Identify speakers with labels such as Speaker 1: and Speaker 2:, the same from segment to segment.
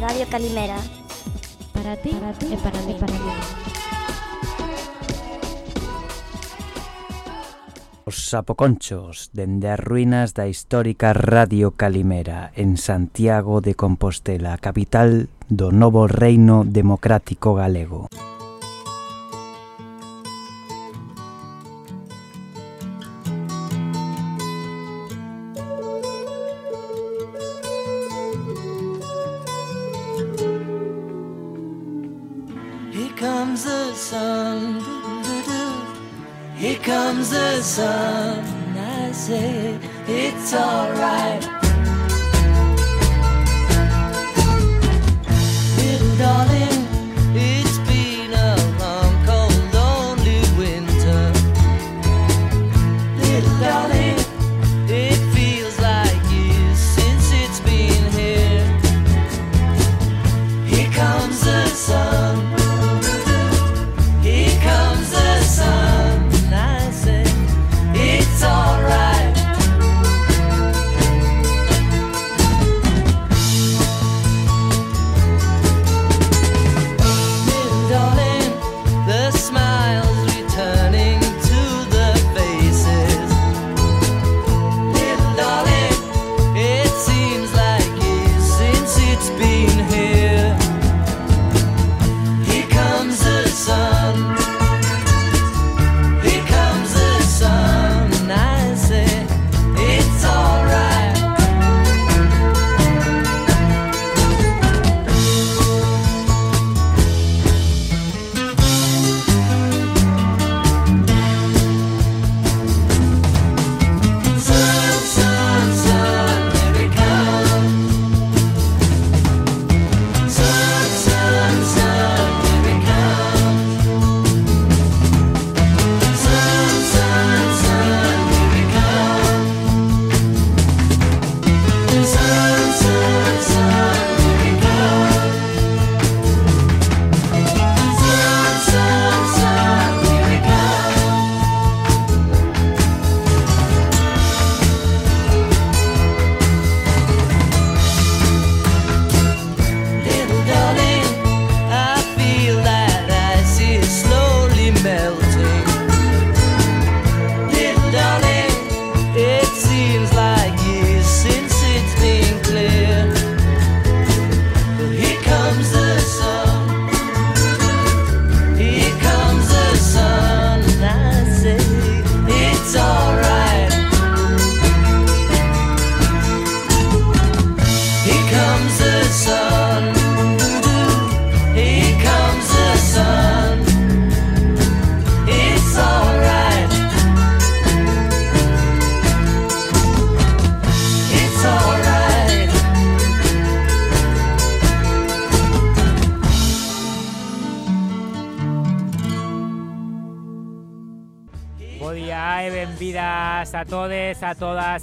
Speaker 1: Radio Calimera.
Speaker 2: Para ti, para ti e para mí. Para mí.
Speaker 3: Os sapoconchos dende as ruínas da histórica Radio Calimera en Santiago de Compostela, capital do novo reino democrático galego.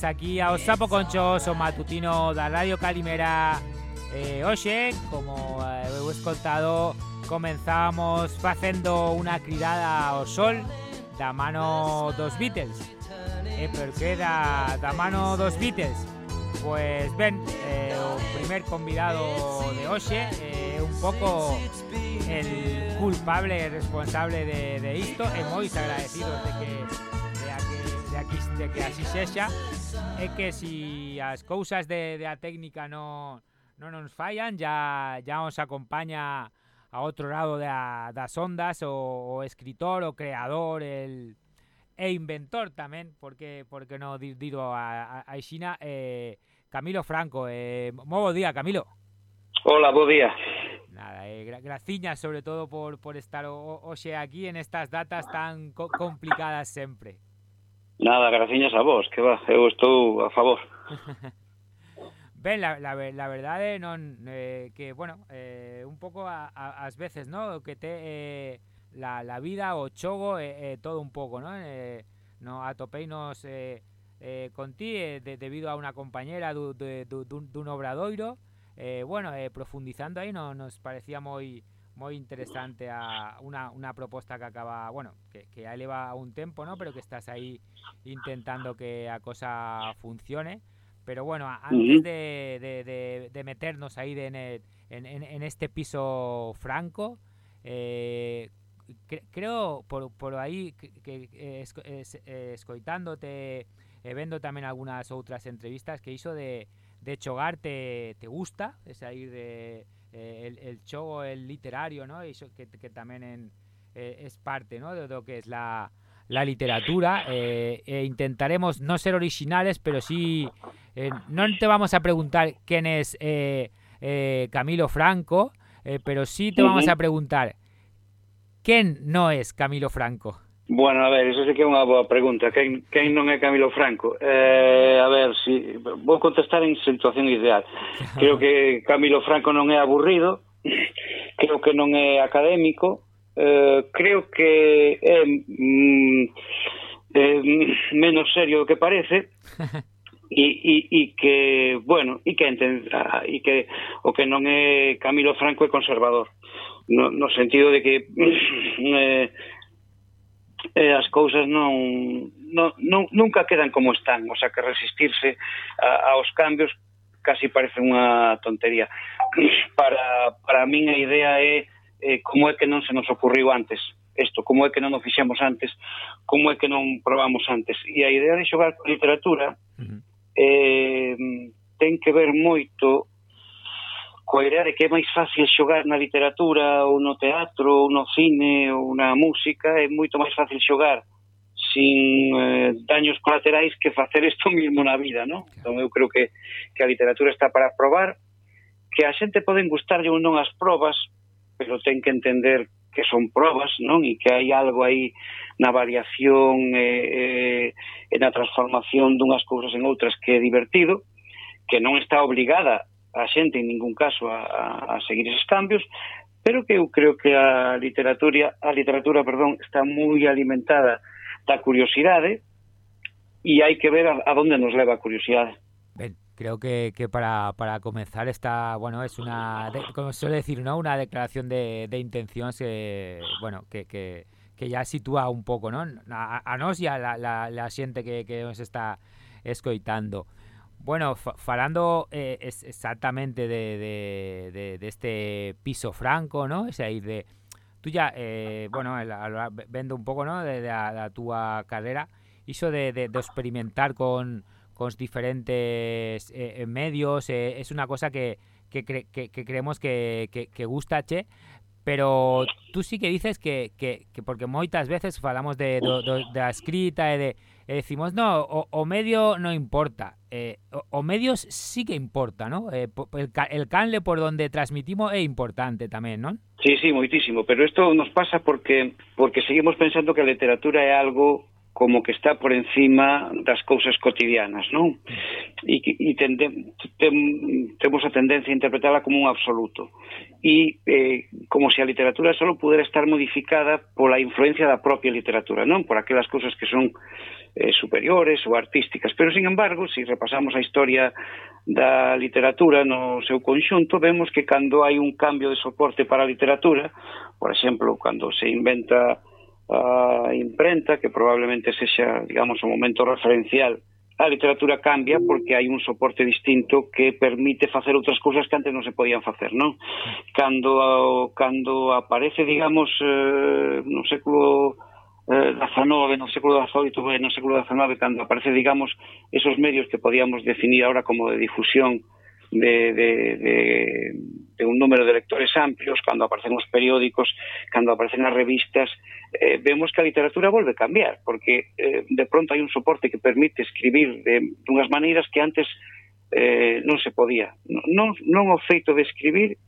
Speaker 4: Aquí ao Sapo Conchos, o matutino da Radio Calimera. Eh, como eh, eu escoltado, comenzamos facendo unha cridada ao sol da mano dos Beatles. E por que da, da mano dos Beatles? Pues ben, eh, o primer convidado de hoxe é un pouco el culpable e responsable de, de isto e moi agradecidos de que de, aquí, de que así sexa é que si as cousas de, de a técnica non, non nos fallan, ya, ya nos acompaña a outro lado da, das ondas o, o escritor, o creador, el e inventor tamén, porque porque non diro a, a, a Xina, eh, Camilo Franco. Eh, moi bo día, Camilo.
Speaker 5: Hola, bo día.
Speaker 4: Nada, eh, graciñas sobre todo por, por estar hoxe aquí en estas datas tan co complicadas sempre.
Speaker 5: Nada, graciñas a vos, que va, eu estou a favor.
Speaker 4: Ben, la, la, la verdade eh, non eh, que, bueno, eh, un pouco a, a, as veces, ¿no? Que te eh, la, la vida o chogo eh, eh, todo un pouco, ¿no? Eh, no atopeinos eh, eh, con ti eh, de, debido a unha compañera dun de, de, dun, de obradoiro. Eh, bueno, eh, profundizando aí no, nos parecía moi moi interesante a unha, unha proposta que acaba, bueno, que, que ya leva un tempo, ¿no? Pero que estás aí intentando que a cosa funcione. Pero bueno, antes de, de, de, de, meternos ahí en, el, en, en, este piso franco, eh, cre creo por, por aí que, que es, es, escoitándote e vendo tamén algunhas outras entrevistas que iso de, de chogar te, te gusta, de sair de eh, el, el xogo el literario, ¿no? Iso que, que tamén en, eh, es parte, ¿no? de lo que es la, la literatura eh, intentaremos no ser originales, pero sí no te vamos a preguntar quién es Camilo Franco, pero sí te vamos a preguntar quién no es Camilo Franco.
Speaker 5: Bueno, a ver, eso sí que é unha boa pregunta. Quen, quen non é Camilo Franco? Eh, a ver, si, vou contestar en situación ideal. Creo que Camilo Franco non é aburrido, creo que non é académico, eh, creo que é mm, eh, mm, menos serio do que parece, e, e, e que, bueno, e que, entenda, ah, e que o que non é Camilo Franco é conservador. No, no sentido de que... Eh, eh, as cousas non, non, non, nunca quedan como están, o sea que resistirse a, aos cambios casi parece unha tontería. Para, para min a idea é eh, como é que non se nos ocurriu antes isto, como é que non o fixemos antes, como é que non probamos antes. E a idea de xogar con literatura uh -huh. eh, ten que ver moito coa idea de que é máis fácil xogar na literatura ou no teatro ou no cine ou na música, é moito máis fácil xogar sin eh, daños colaterais que facer isto mismo na vida, non? Entón eu creo que, que a literatura está para probar que a xente poden gustarlle ou non as probas, pero ten que entender que son probas, non? E que hai algo aí na variación e eh, eh, na transformación dunhas cousas en outras que é divertido, que non está obligada a xente en ningún caso a, a, seguir esos cambios, pero que eu creo que a literatura, a literatura perdón, está moi alimentada da curiosidade e hai que ver a, a donde nos leva a curiosidade.
Speaker 4: Ben, creo que, que para, para comenzar esta, bueno, es una, como suele decir, ¿no? Una declaración de, de intenciones que, bueno, que, que, que ya sitúa un poco, ¿no? A, a nos y a la, la, la xente que, que nos está escoitando. Bueno, falando eh, exactamente de, este piso franco, ¿no? Es ahí de... Tú ya, eh, bueno, vendo un pouco, ¿no? De, de, a, da túa carrera, iso de, experimentar con, diferentes eh, medios, es una cosa que, que, cre que, que creemos que, que, gusta, che, pero tú sí que dices que, que, que porque moitas veces falamos de, de, de, de a escrita e de e decimos, no, o, o medio no importa. Eh, o, o medios sí que importa, ¿no? Eh, el, el canle por donde transmitimos é importante tamén, non?
Speaker 5: Sí, sí, moitísimo, pero isto nos pasa porque porque seguimos pensando que a literatura é algo como que está por encima das cousas cotidianas, non? E, e tende, tem, temos a tendencia a interpretala como un absoluto. E eh, como se a literatura só pudera estar modificada pola influencia da propia literatura, non? Por aquelas cousas que son eh, superiores ou artísticas. Pero, sin embargo, se si repasamos a historia da literatura no seu conxunto, vemos que cando hai un cambio de soporte para a literatura, por exemplo, cando se inventa a imprenta, que probablemente sexa, digamos, o momento referencial, a literatura cambia porque hai un soporte distinto que permite facer outras cousas que antes non se podían facer, non? Cando, cando aparece, digamos, eh, no século XIX, eh, no século XVIII, no século XIX, cando aparece, digamos, esos medios que podíamos definir ahora como de difusión de, de, de, de un número de lectores amplios, cando aparecen os periódicos, cando aparecen as revistas, eh, vemos que a literatura volve a cambiar, porque eh, de pronto hai un soporte que permite escribir de unhas maneiras que antes eh, non se podía. Non, non o feito de escribir,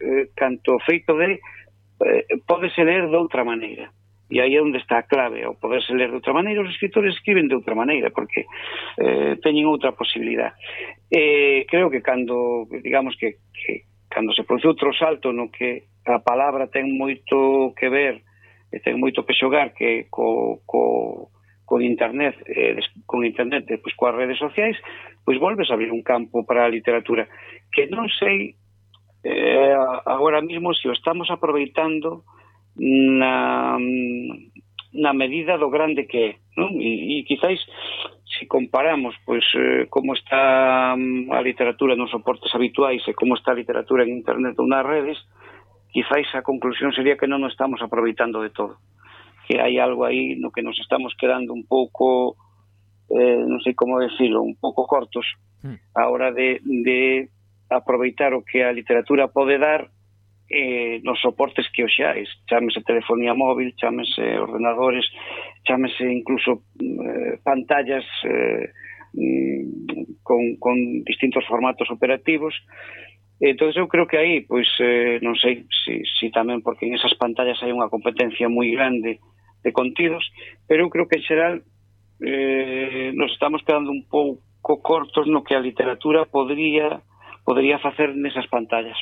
Speaker 5: eh, canto o feito de eh, podese ler de outra maneira. E aí é onde está a clave, ao poderse ler de outra maneira, os escritores escriben de outra maneira, porque eh, teñen outra posibilidad. Eh, creo que cando, digamos que, que cando se produce outro salto no que a palabra ten moito que ver, e ten moito que xogar que co, co, con internet, eh, con internet, pois coas redes sociais, pois volves a abrir un campo para a literatura que non sei eh, agora mismo se si o estamos aproveitando na, na medida do grande que é. Non? E, e quizáis, se comparamos pois, como está mm, a literatura nos soportes habituais e como está a literatura en internet ou nas redes, quizáis a conclusión sería que non nos estamos aproveitando de todo. Que hai algo aí no que nos estamos quedando un pouco, eh, non sei como decirlo, un pouco cortos hmm. a hora de, de aproveitar o que a literatura pode dar eh, nos soportes que oxais, chámese telefonía móvil, chámese ordenadores, chámese incluso eh, pantallas eh, mm, con, con distintos formatos operativos. Entón, eu creo que aí, pois, eh, non sei se si, si tamén porque en esas pantallas hai unha competencia moi grande de contidos, pero eu creo que en xeral eh, nos estamos quedando un pouco cortos no que a literatura podría podría facer nesas pantallas.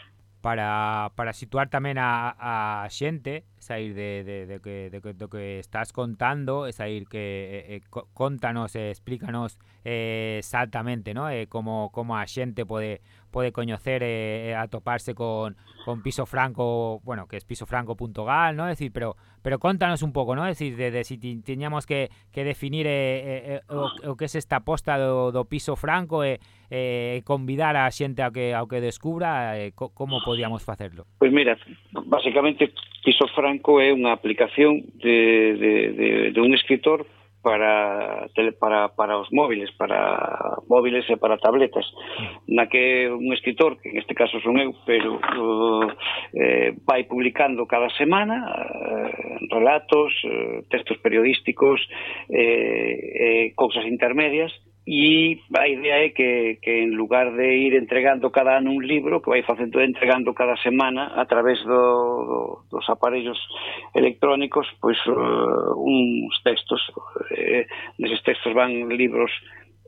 Speaker 4: Para, para situar tamén a, a xente, sair de, de, de, que, de, que, estás contando, é sair que eh, eh contanos, eh, explícanos eh, exactamente, ¿no? Eh, como, como a xente pode, pode coñecer e eh, atoparse con, con Piso Franco, bueno, que es pisofranco.gal, ¿no? Es decir, pero pero contanos un pouco, ¿no? Es decir, de, de si tiñamos que, que definir eh, eh, eh o, o que es esta posta do, do Piso Franco e eh, convidar a xente ao que ao que descubra eh, co, como podíamos facerlo.
Speaker 5: Pois pues mira, basicamente Piso Franco é unha aplicación de, de, de, de un escritor para, tele, para, para os móviles, para móviles e para tabletas, na que un escritor, que en este caso son eu, pero uh, eh, vai publicando cada semana eh, relatos, eh, textos periodísticos, eh, eh, cousas intermedias, E a idea é que, que en lugar de ir entregando cada ano un libro, que vai facendo entregando cada semana a través do, do, dos aparellos electrónicos, pois uh, eh, uns textos, eh, neses textos van libros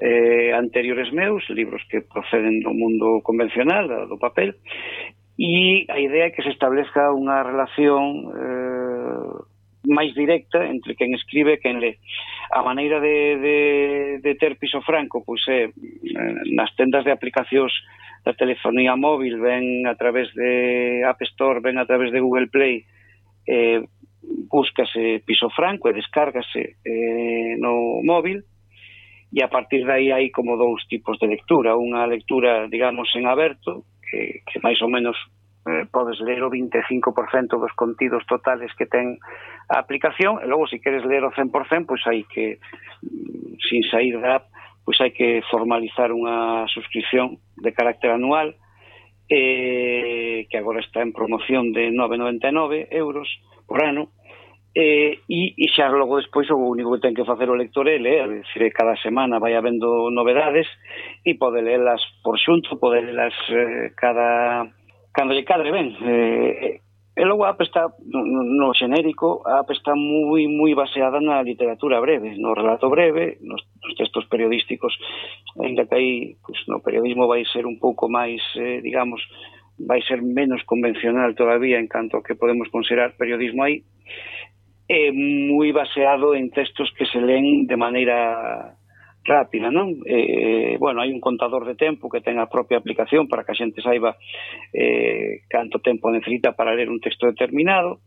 Speaker 5: eh, anteriores meus, libros que proceden do mundo convencional, do papel, e a idea é que se establezca unha relación eh, máis directa entre quen escribe e quen lé. A maneira de, de, de ter piso franco, pois é, eh, nas tendas de aplicacións da telefonía móvil, ven a través de App Store, ven a través de Google Play, eh, búscase piso franco e descárgase eh, no móvil, e a partir de aí hai como dous tipos de lectura. Unha lectura, digamos, en aberto, que, que máis ou menos eh, podes ler o 25% dos contidos totales que ten a aplicación e logo se queres ler o 100% pois hai que mm, sin sair da app pois hai que formalizar unha suscripción de carácter anual eh, que agora está en promoción de 9,99 euros por ano eh, e, e xa logo despois o único que ten que facer o lector é ler, é dicir, cada semana vai habendo novedades e pode lelas por xunto, pode lelas eh, cada cando lle cadre ben. Eh, e logo a está, no, no xenérico, a está moi, moi baseada na literatura breve, no relato breve, nos, nos textos periodísticos, ainda que aí pues, no periodismo vai ser un pouco máis, eh, digamos, vai ser menos convencional todavía en canto a que podemos considerar periodismo aí, é moi baseado en textos que se leen de maneira rápida, non? Eh, eh, bueno, hai un contador de tempo que ten a propia aplicación para que a xente saiba eh, canto tempo necesita para ler un texto determinado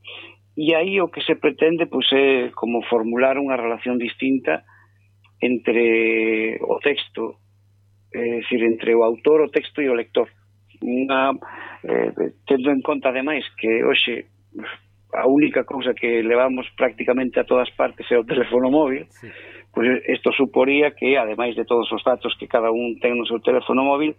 Speaker 5: e aí o que se pretende pois, é como formular unha relación distinta entre o texto, é dicir, entre o autor, o texto e o lector. Unha, eh, tendo en conta, ademais, que hoxe a única cousa que levamos prácticamente a todas partes é o teléfono móvil, sí Pois isto suporía que, ademais de todos os datos que cada un ten no seu teléfono móvil,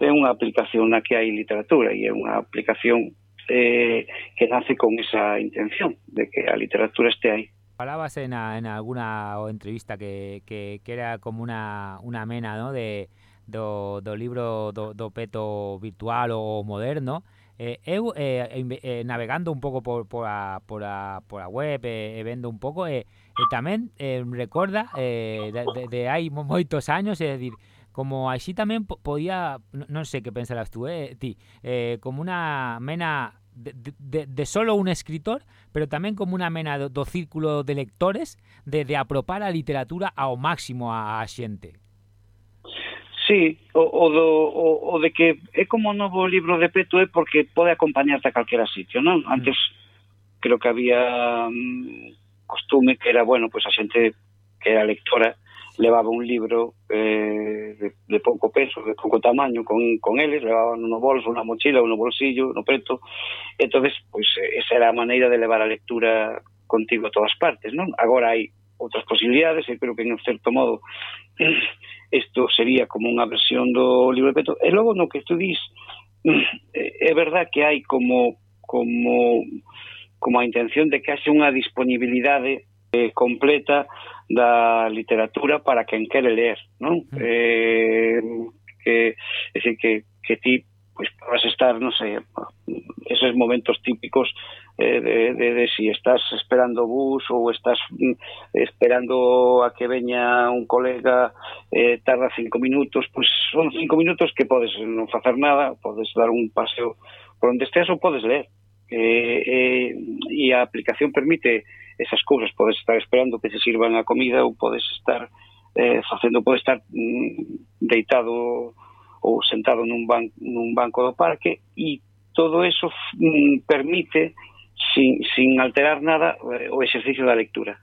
Speaker 5: ten unha aplicación na que hai literatura e é unha aplicación eh, que nace con esa intención de que a literatura este aí.
Speaker 4: Falabas en, a, en alguna entrevista que, que, que era como una, una mena ¿no? de, do, do libro do, do peto virtual ou moderno. Eh, eu, eh, eh, navegando un pouco por, por, a, por, a, por a web eh, e eh, vendo un pouco, eh, E tamén eh, recorda eh, de, de, de hai moitos anos, é dicir, como así tamén podía, non sei que pensarás tú, eh, ti, eh, como unha mena De, de, de, solo un escritor, pero tamén como unha mena do, do círculo de lectores de, de apropar a literatura ao máximo a, a xente.
Speaker 5: Sí, o, o, do, o, o de que é como novo libro de Peto é porque pode acompañarte a calquera sitio, non? Mm. Antes creo que había mm, costume que era, bueno, pois a xente que era lectora levaba un libro eh, de, de pouco peso, de pouco tamaño con, con eles, levaban no bolso, unha mochila, un bolsillo, no preto. entonces pois, esa era a maneira de levar a lectura contigo a todas partes, non? Agora hai outras posibilidades, e creo que en certo modo isto sería como unha versión do libro de peto. E logo no que tú dís, eh, é verdad que hai como como como a intención de que haxe unha disponibilidade eh, completa da literatura para quen quere ler, non? Mm. Eh, que, é dicir, que, que ti pues, vas estar, non sei, esos momentos típicos eh, de, de, de si estás esperando bus ou estás mm, esperando a que veña un colega eh, tarda cinco minutos, pois pues son cinco minutos que podes non facer nada, podes dar un paseo por onde estés ou podes ler eh, eh, e a aplicación permite esas cousas, podes estar esperando que se sirvan a comida ou podes estar eh, facendo, podes estar mm, deitado ou sentado nun, ban, nun banco do parque e todo eso mm, permite sin, sin alterar nada eh, o exercicio da lectura.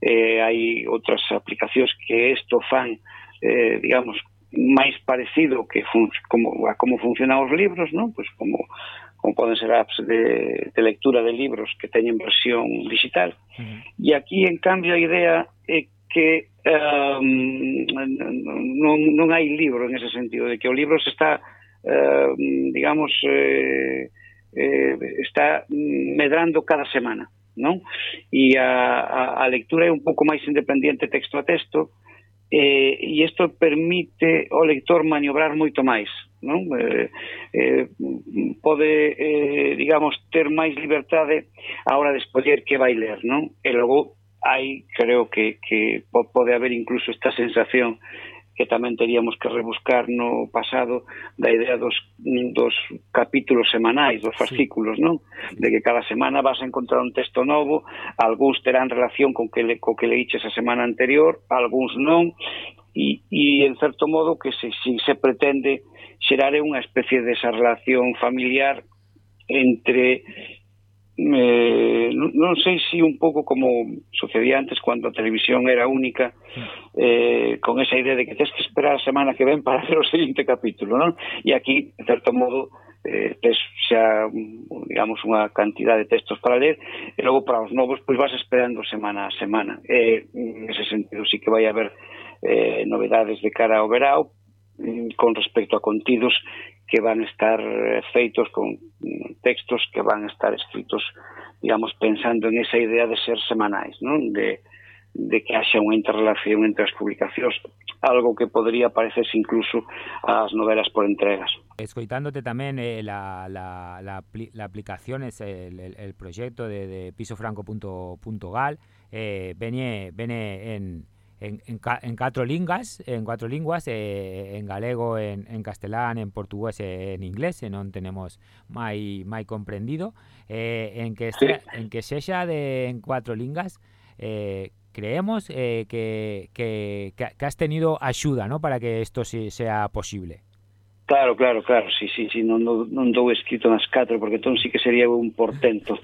Speaker 5: Eh, hai outras aplicacións que isto fan, eh, digamos, máis parecido que fun, como, a como funcionan os libros, non? Pois como como poden ser apps de, de lectura de libros que teñen versión digital. Uh -huh. E aquí, en cambio, a idea é que um, non, non hai libro en ese sentido, de que o libro se está, uh, digamos, eh, eh, está medrando cada semana, non? E a, a, a lectura é un pouco máis independiente texto a texto, eh, e isto permite ao lector maniobrar moito máis, non? Eh, eh, pode, eh, digamos, ter máis libertade a hora de escoller que vai ler, non? E logo hai, creo que, que pode haber incluso esta sensación que tamén teríamos que rebuscar no pasado da idea dos, dos capítulos semanais, dos fascículos, non? De que cada semana vas a encontrar un texto novo, algúns terán relación con que le, co que leiches a semana anterior, algúns non, e, e en certo modo que se, se, se pretende xerar unha especie de esa relación familiar entre eh, non sei se si un pouco como sucedía antes cando a televisión era única eh, con esa idea de que tens que esperar a semana que ven para ver o seguinte capítulo non? e aquí, en certo modo eh, tes xa, digamos, unha cantidad de textos para ler, e logo para os novos, pois vas esperando semana a semana. Eh, en ese sentido, sí que vai haber eh, novedades de cara ao verao mm, con respecto a contidos que van a estar eh, feitos con mm, textos que van a estar escritos, digamos, pensando en esa idea de ser semanais, non? De, de que haxa unha interrelación entre as publicacións, algo que podría parecerse incluso ás novelas por entregas.
Speaker 4: Escoitándote tamén eh, la, la, la, la aplicación, es el, el, el proxecto de, de pisofranco.gal, eh, vene, vene en en, en, en catro lingas, en cuatro linguas, eh, en galego, en, en castelán, en portugués e en inglés, e non tenemos mai mai comprendido, eh, en que sea, en que sexa de en cuatro lingas, eh, creemos eh, que, que, que has tenido axuda, ¿no? para que esto sea posible.
Speaker 5: Claro, claro, claro, sí, sí, sí, non, non dou escrito nas catro, porque entón sí que sería un portento.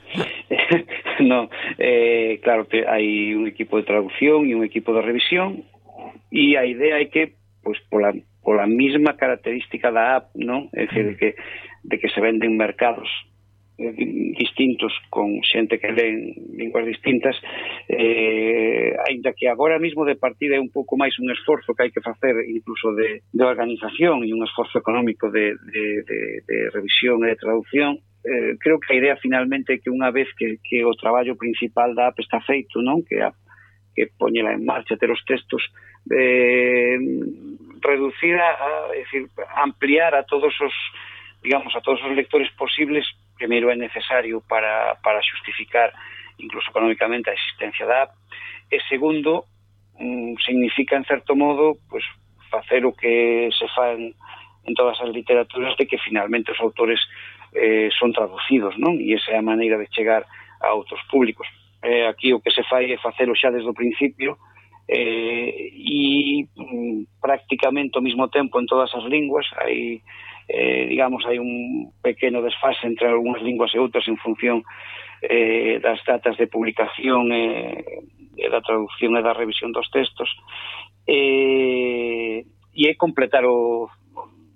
Speaker 5: no, eh, claro, te, hai un equipo de traducción e un equipo de revisión, e a idea é que, pois, pola, pola mesma característica da app, non? É dicir, de que, de que se venden mercados Eh, distintos con xente que leen linguas distintas eh, ainda que agora mesmo de partida é un pouco máis un esforzo que hai que facer incluso de, de organización e un esforzo económico de, de, de, de revisión e de traducción eh, creo que a idea finalmente é que unha vez que, que o traballo principal da app está feito non? Que a, que poñela en marcha ter os textos eh, reducir a, a decir, ampliar a todos os digamos, a todos os lectores posibles primeiro é necesario para, para xustificar incluso económicamente a existencia da app e segundo mm, significa en certo modo pues, facer o que se fa en, en todas as literaturas de que finalmente os autores eh, son traducidos non? E esa é a maneira de chegar a outros públicos. Eh, aquí o que se fai é facelo xa desde o principio eh, e mm, prácticamente ao mesmo tempo en todas as linguas. Hai eh, digamos, hai un pequeno desfase entre algunhas linguas e outras en función eh, das datas de publicación e, eh, e da traducción e da revisión dos textos. Eh, e é completar o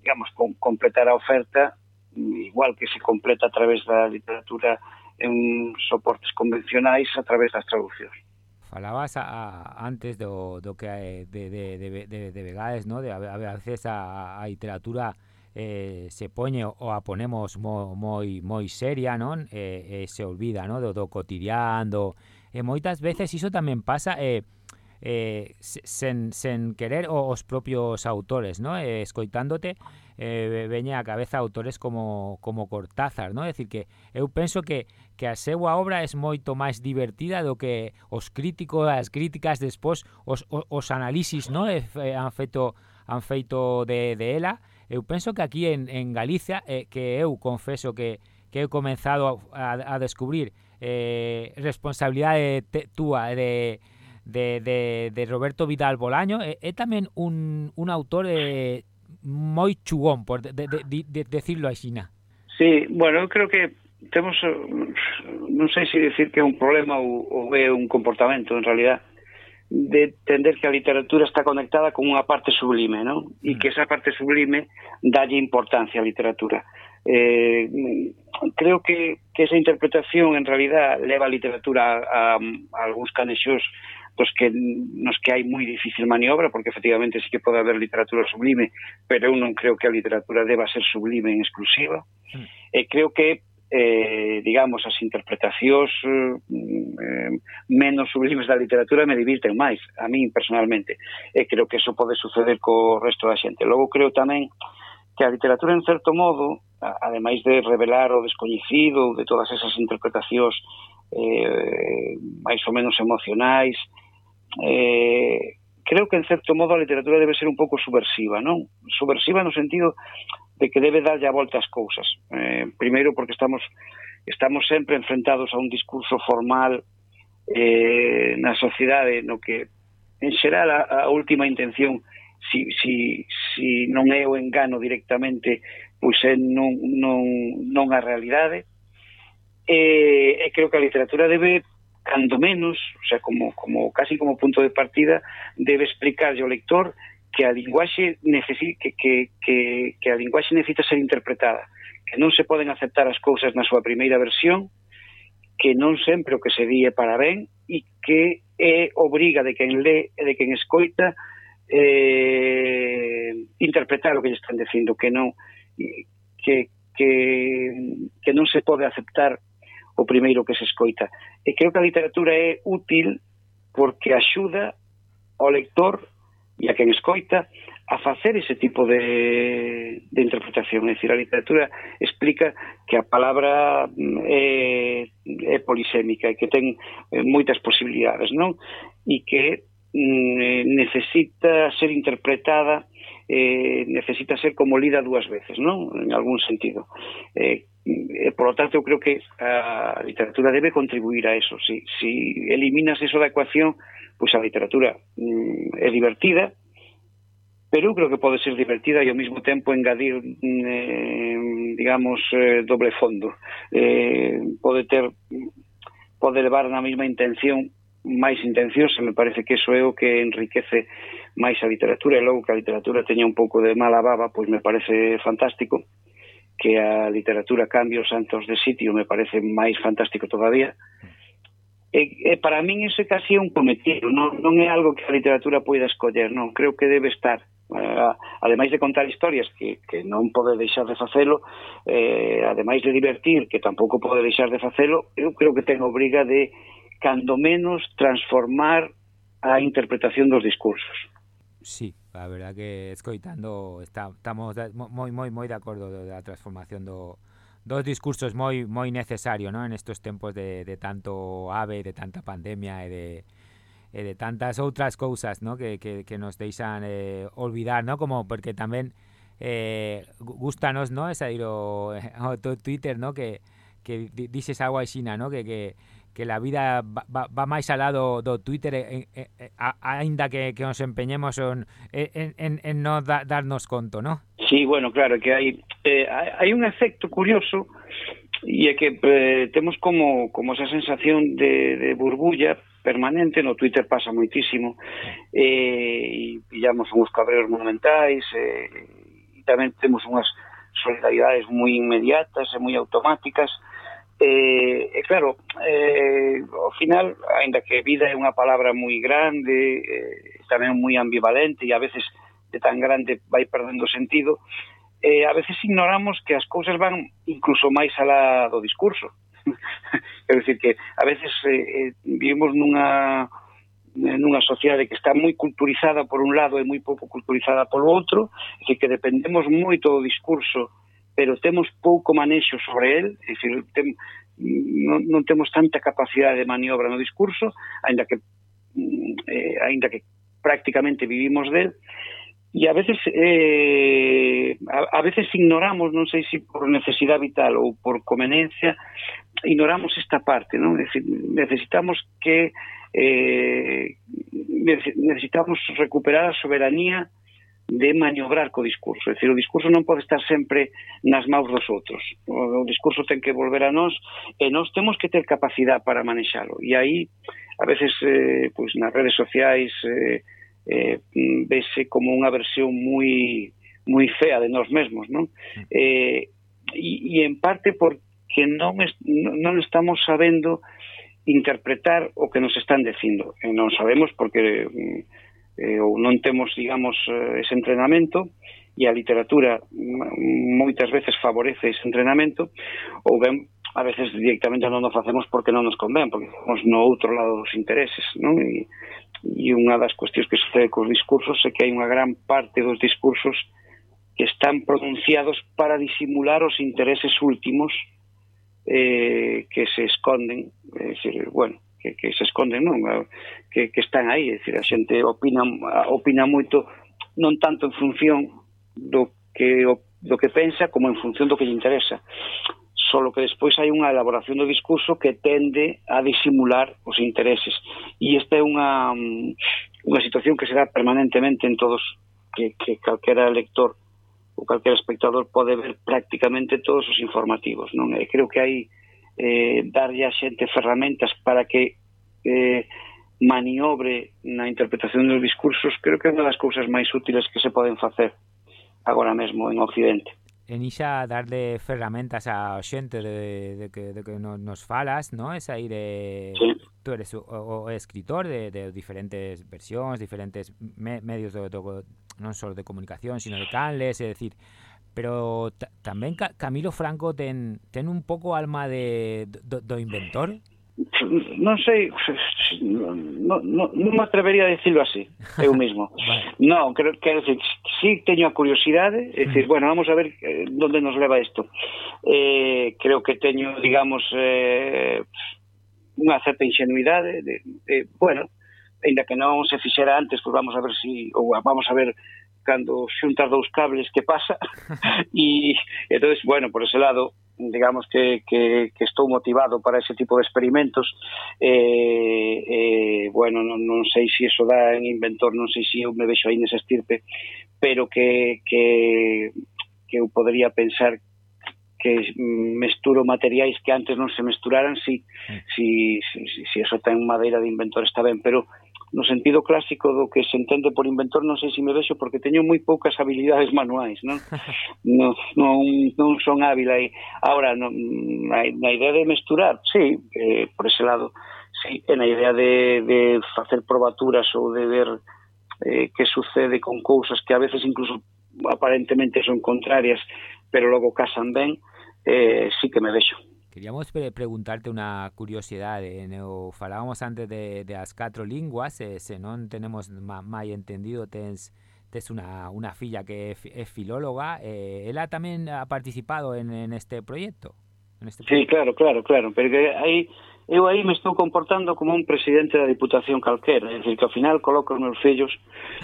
Speaker 5: digamos, com, completar a oferta igual que se completa a través da literatura en soportes convencionais a través das traduccións.
Speaker 4: Falabas a, a, antes do, do que de, de, de, de, de vegades, ¿no? de a, a veces a, a literatura eh, se poñe ou a ponemos mo, moi moi seria, non? Eh, eh, se olvida, non, do, do cotidián, do e eh, moitas veces iso tamén pasa eh, eh, sen, sen querer o, os propios autores, ¿no? Eh, escoitándote eh, veña a cabeza autores como, como Cortázar, ¿no? É dicir que eu penso que, que a súa obra é moito máis divertida do que os críticos, as críticas despois os, os, os análisis, ¿no? Eh, han feito han feito de, de ela Eu penso que aquí en, en Galicia, eh, que eu confeso que, que he comenzado a, a, a descubrir eh, responsabilidade túa eh, de, de, de, de Roberto Vidal Bolaño, é, é tamén un, un autor eh, moi chugón, por de, de, de, de decirlo así.
Speaker 5: Sí, bueno, eu creo que temos, eh, non sei se dicir que é un problema ou, ou é un comportamento, en realidad, de entender que a literatura está conectada con unha parte sublime, non? E que esa parte sublime dalle importancia á literatura. Eh, creo que, que esa interpretación en realidad leva a literatura a, a, a algúns canexos dos que nos que hai moi difícil maniobra, porque efectivamente sí que pode haber literatura sublime, pero eu non creo que a literatura deba ser sublime en exclusiva. Mm. E creo que eh, digamos, as interpretacións eh, mm, eh, menos sublimes da literatura me divirten máis, a min personalmente. E creo que eso pode suceder co resto da xente. Logo creo tamén que a literatura, en certo modo, ademais de revelar o descoñecido de todas esas interpretacións eh, máis ou menos emocionais, eh, creo que en certo modo a literatura debe ser un pouco subversiva, non? Subversiva no sentido de que debe darlle a volta as cousas. Eh, primeiro porque estamos estamos sempre enfrentados a un discurso formal eh, na sociedade no que en xeral a, a última intención si, si, si non é o engano directamente pois é non, non, non a realidade e, e creo que a literatura debe cando menos, o sea, como, como casi como punto de partida, debe explicarlle ao lector que a linguaxe necesita que, que, que, que a linguaxe necesita ser interpretada, que non se poden aceptar as cousas na súa primeira versión, que non sempre o que se di é para ben e que é obriga de quen lé e de quen escoita eh, interpretar o que lle están dicindo, que non que, que, que non se pode aceptar o primeiro que se escoita. E creo que a literatura é útil porque axuda ao lector e a quen escoita a facer ese tipo de, de interpretación. É dicir, a literatura explica que a palabra mm, é, é polisémica e que ten eh, moitas posibilidades, non? E que mm, eh, necesita ser interpretada eh, necesita ser como lida dúas veces, non? En algún sentido. Eh, Eh, por lo tanto, eu creo que ah, a literatura debe contribuir a eso. Si, si eliminas eso da ecuación, pois pues a literatura mm, é divertida, pero eu creo que pode ser divertida e ao mesmo tempo engadir, mm, eh, digamos, eh, doble fondo. Eh, pode ter, pode levar na mesma intención máis intencións, se me parece que eso é o que enriquece máis a literatura, e logo que a literatura teña un pouco de mala baba, pois me parece fantástico que a literatura cambie os santos de sitio me parece máis fantástico todavía. E, e para min iso é un cometido, non, non é algo que a literatura poida escoller, non, creo que debe estar. Uh, ademais de contar historias que, que non pode deixar de facelo eh, ademais de divertir que tampouco pode deixar de facelo eu creo que ten obriga de cando menos transformar a interpretación dos discursos.
Speaker 4: Sí, A verdad que escoitando está, estamos moi moi moi de acordo da transformación do dos discursos moi moi necesario, ¿no? En estes tempos de, de tanto ave, de tanta pandemia e de e de tantas outras cousas, ¿no? que, que, que nos deixan eh, olvidar, ¿no? Como porque tamén eh, gustanos, ¿no? Esa ir eh, o, o Twitter, ¿no? Que que dices algo así, ¿no? Que que que la vida va, va, va máis alá do, do Twitter eh, eh, eh, aínda que, que nos empeñemos en, en, en, en non da, darnos conto, ¿no?
Speaker 5: Sí, bueno, claro, que hai, eh, hai un efecto curioso e é que eh, temos como, como esa sensación de, de burbulla permanente, no Twitter pasa moitísimo, eh, e pillamos uns cabreos monumentais, eh, e tamén temos unhas solidaridades moi inmediatas e moi automáticas, Eh, e claro, eh, ao final, aínda que vida é unha palabra moi grande, eh, tamén moi ambivalente e a veces de tan grande vai perdendo sentido, eh, a veces ignoramos que as cousas van incluso máis alá do discurso. Quero dicir que a veces eh, eh, vivimos nunha nunha sociedade que está moi culturizada por un lado e moi pouco culturizada polo outro, e que dependemos moito do discurso pero temos pouco manexo sobre el, é dicir, tem, non, non temos tanta capacidade de maniobra no discurso, aínda que mm, eh, aínda que prácticamente vivimos del, e a veces eh, a, a veces ignoramos, non sei se si por necesidade vital ou por conveniencia, ignoramos esta parte, non? Es decir, necesitamos que eh, necesitamos recuperar a soberanía de maniobrar co discurso. É dicir, o discurso non pode estar sempre nas maus dos outros. O, o discurso ten que volver a nós e nós temos que ter capacidade para manexalo. E aí, a veces, eh, pois nas redes sociais, eh, eh, mm, vese como unha versión moi moi fea de nós mesmos, non? Eh, e, e en parte porque non, est non estamos sabendo interpretar o que nos están dicindo. E non sabemos porque... Eh, eh, ou non temos, digamos, eh, ese entrenamento, e a literatura mm, moitas veces favorece ese entrenamento, ou ben a veces directamente non o facemos porque non nos convén, porque estamos no outro lado dos intereses, non? E, e unha das cuestións que sucede cos discursos é que hai unha gran parte dos discursos que están pronunciados para disimular os intereses últimos eh, que se esconden, é dicir, bueno, que, que se esconden, non? Que, que están aí, é dicir, a xente opina, opina moito non tanto en función do que do que pensa como en función do que lle interesa. Solo que despois hai unha elaboración do discurso que tende a disimular os intereses. E esta é unha unha situación que se dá permanentemente en todos que, que calquera lector ou calquera espectador pode ver prácticamente todos os informativos non? E creo que hai eh, darlle a xente ferramentas para que eh, maniobre na interpretación dos discursos, creo que é unha das cousas máis útiles que se poden facer agora mesmo en Occidente.
Speaker 4: En Ixa, darle ferramentas a xente de, de que, de que nos falas, no? Es aí de... Sí. Tú eres o, o escritor de, de diferentes versións, diferentes me, medios do, do, non só de comunicación, sino de canles, é decir, pero tamén Ca Camilo Franco ten, ten un pouco alma de, do, do inventor?
Speaker 5: non sei, non, non, non me atrevería a decirlo así, eu mismo. vale. Non, creo que decir, sí teño a curiosidade, é dicir, bueno, vamos a ver eh, onde nos leva isto. Eh, creo que teño, digamos, eh, unha certa ingenuidade, de, de, bueno, ainda que non se fixera antes, pois pues vamos a ver si, ou vamos a ver cando xuntas dous cables que pasa. E entonces bueno, por ese lado digamos que, que, que estou motivado para ese tipo de experimentos. Eh, eh, bueno, non, non sei se si eso dá en inventor non sei se si eu me vexo aí nesa estirpe pero que, que, que eu podría pensar que mesturo materiais que antes non se mesturaran si, si, si, si eso ten madeira de inventor está ben, pero no sentido clásico do que se entende por inventor non sei se me vexo porque teño moi poucas habilidades manuais non, non, non, non son hábil aí. Ahora non, na, na idea de mesturar sí, eh, por ese lado sí, e na idea de, de facer probaturas ou de ver eh, que sucede con cousas que a veces incluso aparentemente son contrarias pero logo casan ben eh, sí que me vexo.
Speaker 4: Queríamos pre preguntarte una curiosidad. Eh, ¿no? falábamos antes de, las cuatro lenguas, eh, si no tenemos más entendido, tens, una, una filla que es, filóloga. Eh, ¿Ella también ha participado en, en este proyecto?
Speaker 5: En este sí, claro, claro, claro. Pero hay... eu aí me estou comportando como un presidente da Diputación calquera, é dicir, que ao final coloco os meus fillos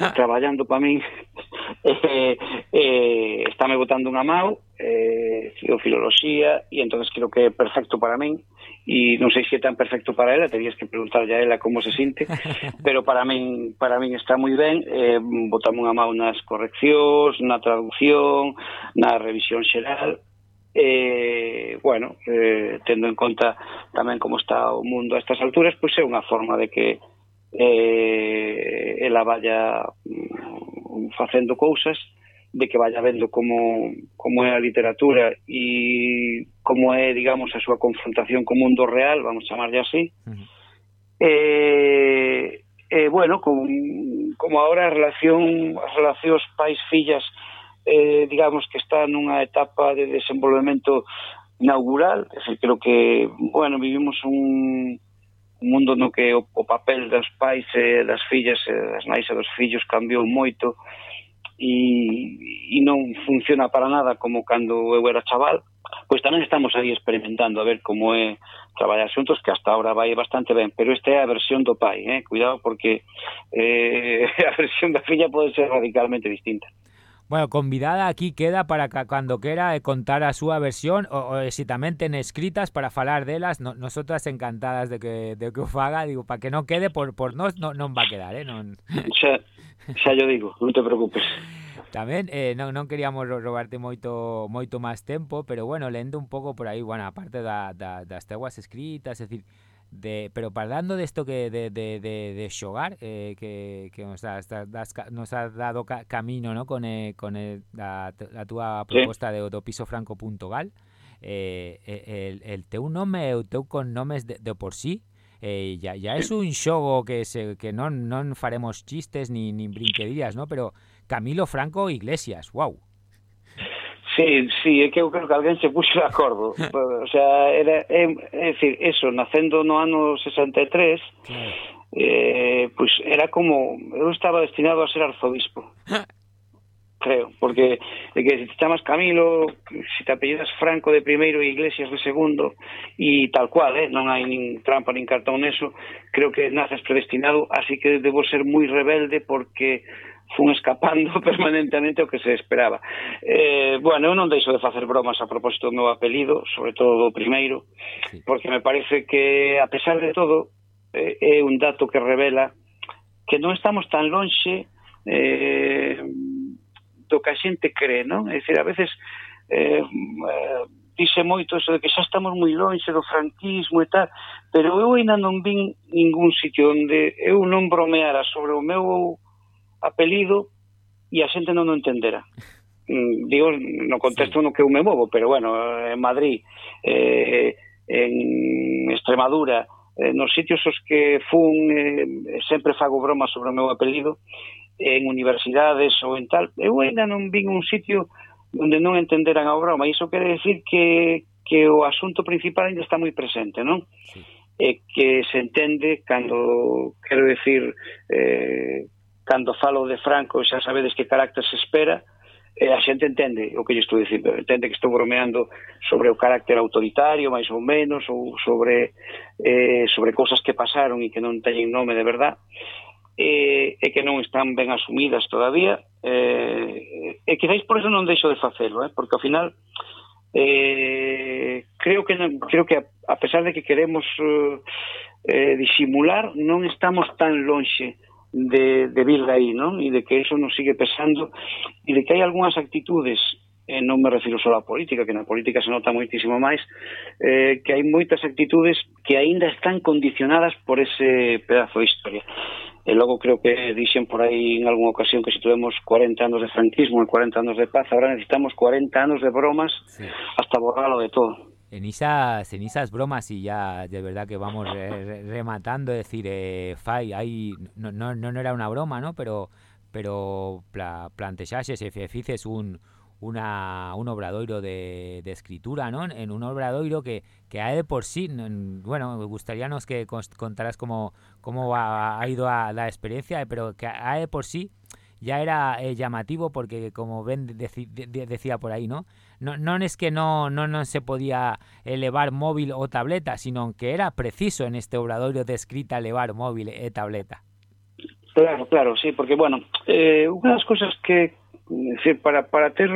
Speaker 5: ah. traballando para min, eh, eh, estáme botando unha mau, eh, filoloxía, e entonces creo que é perfecto para min, e non sei se é tan perfecto para ela, terías que preguntarlle a ela como se sinte, pero para min, para min está moi ben, eh, botame unha mau nas correccións, na traducción, na revisión xeral, eh, bueno, eh, tendo en conta tamén como está o mundo a estas alturas, pois é unha forma de que eh, ela vaya mm, facendo cousas de que vaya vendo como, como é a literatura e como é, digamos, a súa confrontación co mundo real, vamos a chamarlle así. Uh -huh. eh, eh, bueno, con, como agora a relación, as relacións pais-fillas eh, digamos que está nunha etapa de desenvolvemento inaugural, é decir, creo que, bueno, vivimos un, un mundo no que o, o papel das pais e das fillas e das nais e dos fillos cambiou moito e, e non funciona para nada como cando eu era chaval pois tamén estamos aí experimentando a ver como é traballar xuntos que hasta ahora vai bastante ben, pero esta é a versión do pai, eh? cuidado porque eh, a versión da filla pode ser radicalmente distinta.
Speaker 4: Bueno, convidada aquí queda para que cando quera eh, contar a súa versión ou, eh, si tamén ten escritas para falar delas, no, nosotras encantadas de que de que o faga, digo, para que non quede por por nós non, non va a quedar, eh, non.
Speaker 5: Xa, xa yo digo, non te preocupes.
Speaker 4: Tamén eh, non, non queríamos robarte moito moito máis tempo, pero bueno, lendo un pouco por aí, bueno, aparte da, da, das teguas escritas, é es decir, de, pero parlando de esto que de, de, de, de xogar eh, que, que nos, ha, nos ha dado ca, camino ¿no? con, eh, con el, la, la túa proposta sí. de do pisofranco.gal eh, el, el teu nome o teu con nomes de, de por sí eh, ya, ya es un xogo que se, que non, non faremos chistes ni, ni brinquerías, ¿no? pero Camilo Franco Iglesias, wow
Speaker 5: Sí, sí, é que eu creo que alguén se puxo de acordo. o sea, era, é, é decir, eso, nacendo no ano 63, eh, pois pues era como, eu estaba destinado a ser arzobispo. creo, porque de que si te chamas Camilo, si te apellidas Franco de primeiro e Iglesias de segundo, e tal cual, eh, non hai nin trampa nin cartón neso, creo que naces predestinado, así que debo ser moi rebelde porque fun escapando permanentemente o que se esperaba. Eh, bueno, eu non deixo de facer bromas a propósito do meu apelido, sobre todo do primeiro, sí. porque me parece que, a pesar de todo, eh, é un dato que revela que non estamos tan lonxe eh, do que a xente cree, non? É dicir, a veces eh, eh, dice moito eso de que xa estamos moi lonxe do franquismo e tal, pero eu ainda non vin ningún sitio onde eu non bromeara sobre o meu apelido e a xente non o entendera mm, digo no contexto no que eu me movo, pero bueno, en Madrid, eh, en Extremadura, eh, nos sitios os que fun, eh, sempre fago bromas sobre o meu apelido, en universidades ou en tal, eu ainda non vin un sitio onde non entenderan a broma, e iso quere decir que, que o asunto principal ainda está moi presente, non? Sí. Eh, que se entende cando, quero decir, eh, cando falo de Franco xa sabedes que carácter se espera, e a xente entende o que lle estou dicindo, entende que estou bromeando sobre o carácter autoritario, máis ou menos, ou sobre eh, sobre cousas que pasaron e que non teñen nome de verdad, e, e que non están ben asumidas todavía, eh, e quizáis por eso non deixo de facelo, eh, porque ao final eh, creo que non, creo que a, a pesar de que queremos eh, eh, disimular, non estamos tan lonxe de, de vir de aí, non? E de que eso nos sigue pesando e de que hai algunhas actitudes eh, non me refiro só á política, que na política se nota moitísimo máis, eh, que hai moitas actitudes que aínda están condicionadas por ese pedazo de historia. E logo creo que dixen por aí en algunha ocasión que se tuvemos 40 anos de franquismo e 40 anos de paz, agora necesitamos 40 anos de bromas sí. hasta borralo de todo.
Speaker 4: En esas, en esas bromas y ya de verdad que vamos re, rematando, es decir, eh, Fai, no, no, no era una broma, ¿no? Pero pero pla, plantexaxe se fices un una, un obradoiro de, de escritura, ¿no? En un obradoiro que, que ha de por sí, bueno, me gustaría nos que contaras cómo, cómo ha, ha ido a la experiencia, pero que ha de por sí ya era eh, llamativo porque como Ben de, decía por ahí, ¿no? No, no es que no, no, no se podía elevar móvil o tableta, sino que era preciso en este obradorio de escrita elevar móvil e tableta.
Speaker 5: Claro, claro, sí, porque, bueno, eh, unha das cosas que, decir, para, para ter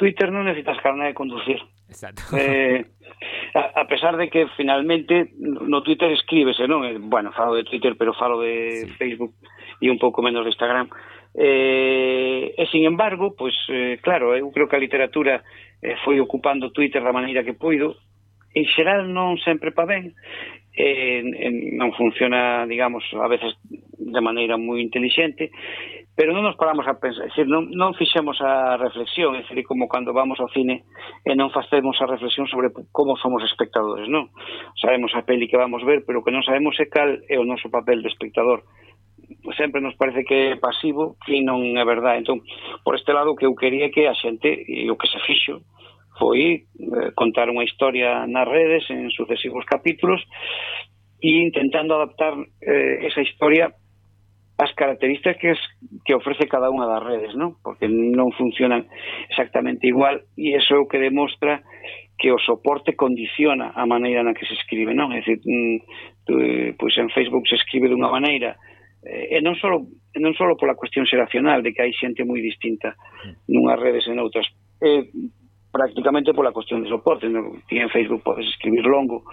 Speaker 5: Twitter non necesitas carne de conducir.
Speaker 4: Exacto.
Speaker 5: Eh, a, a pesar de que finalmente no Twitter escríbese? Eh, bueno, falo de Twitter, pero falo de sí. Facebook e un pouco menos de Instagram Eh, e, sin embargo, pois, eh, claro, eu creo que a literatura eh, foi ocupando Twitter da maneira que puido, en xeral non sempre pa ben, eh, non funciona, digamos, a veces de maneira moi intelixente, pero non nos paramos a pensar, decir, non, non fixemos a reflexión, é dicir, como cando vamos ao cine e non facemos a reflexión sobre como somos espectadores, non? Sabemos a peli que vamos ver, pero o que non sabemos é cal é o noso papel de espectador sempre nos parece que é pasivo e non é verdade. Entón, por este lado, que eu quería que a xente, e o que se fixo, foi eh, contar unha historia nas redes en sucesivos capítulos e intentando adaptar eh, esa historia as características que ofrece cada unha das redes, non? Porque non funcionan exactamente igual e eso é o que demostra que o soporte condiciona a maneira na que se escribe, non? É dicir, mm, tú, eh, pois en Facebook se escribe dunha maneira, Eh, e non só non só pola cuestión xeracional de que hai xente moi distinta nunhas redes e noutras eh, prácticamente pola cuestión de soporte no? ti en Facebook podes escribir longo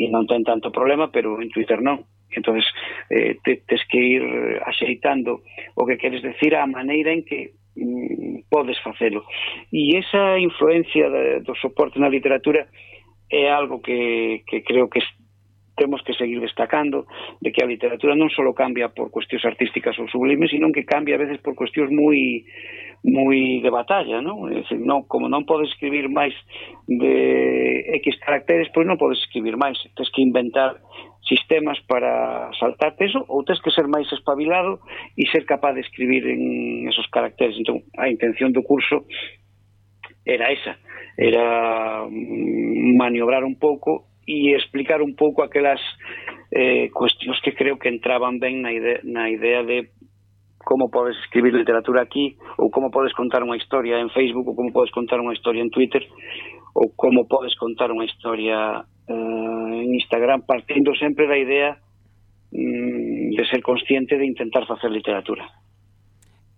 Speaker 5: e non ten tanto problema pero en Twitter non entonces eh, te, tes que ir axeitando o que queres decir a maneira en que mm, podes facelo e esa influencia de, do soporte na literatura é algo que, que creo que temos que seguir destacando de que a literatura non só cambia por cuestións artísticas ou sublimes, sino que cambia a veces por cuestións moi moi de batalla, non? É dicir, non como non podes escribir máis de X caracteres, pois non podes escribir máis, tens que inventar sistemas para saltarte eso ou tens que ser máis espabilado e ser capaz de escribir en esos caracteres. Entón, a intención do curso era esa, era mm, maniobrar un pouco e explicar un pouco aquelas eh, cuestións que creo que entraban ben na idea, na idea de como podes escribir literatura aquí ou como podes contar unha historia en Facebook ou como podes contar unha historia en Twitter ou como podes contar unha historia eh, en Instagram partindo sempre da idea mm, de ser consciente de intentar facer literatura.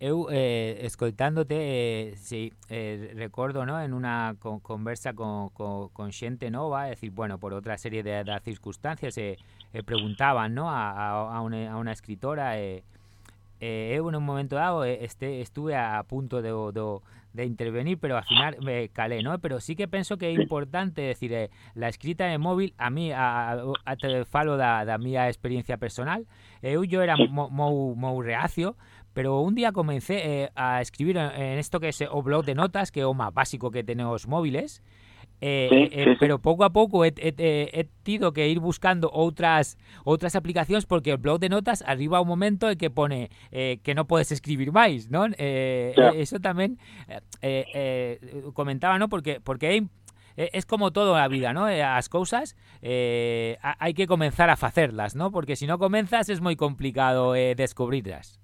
Speaker 4: Eu, eh, escoltándote, eh, sí, eh, recordo, ¿no? En una con, conversa con, con, con xente nova, es decir, bueno, por outra serie de, de circunstancias, eh, eh, preguntaban, ¿no? A, a, a, una, a una escritora, eh, eh, eu en un momento dado este, estuve a, punto de, de, de intervenir, pero al final me calé, ¿no? Pero sí que penso que é importante, decir, eh, la escrita en móvil, a mí, a, te falo da, da mía experiencia personal, eu yo era moi reacio, pero un día comencé eh, a escribir en esto que es o blog de notas, que é o máis básico que tenemos móviles, eh,
Speaker 5: Sí,
Speaker 4: eh,
Speaker 5: sí, sí.
Speaker 4: pero pouco a pouco he, he, he, he tido que ir buscando outras outras aplicacións porque o blog de notas arriba un momento en que pone eh, que non podes escribir? Eh,
Speaker 5: Ya.
Speaker 4: Eso eh, comentaba, non? Porque porque es como todo na vida, ¿no? Eh, As cousas eh, ha- hai que comenzar a facerlas, ¿no? Porque se non comenzas es moi complicado eh, descubrirlas.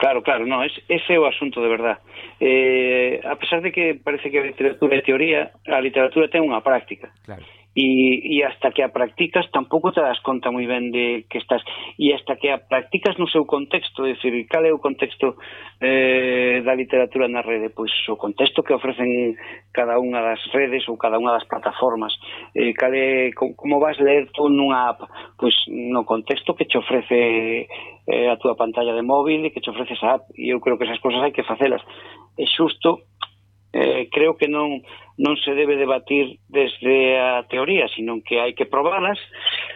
Speaker 5: Claro, claro, no, es, ese é o asunto de verdad. Eh, a pesar de que parece que a literatura é teoría, a literatura ten unha práctica.
Speaker 4: Claro
Speaker 5: e, e hasta que a practicas tampouco te das conta moi ben de que estás. E hasta que a practicas no seu contexto é dicir, cal é o contexto eh, da literatura na rede? Pois o contexto que ofrecen cada unha das redes ou cada unha das plataformas. Eh, cal é, como vas ler tú nunha app? Pois no contexto que te ofrece eh, a túa pantalla de móvil e que te ofrece esa app. E eu creo que esas cosas hai que facelas. É xusto eh, creo que non non se debe debatir desde a teoría, sino que hai que probalas,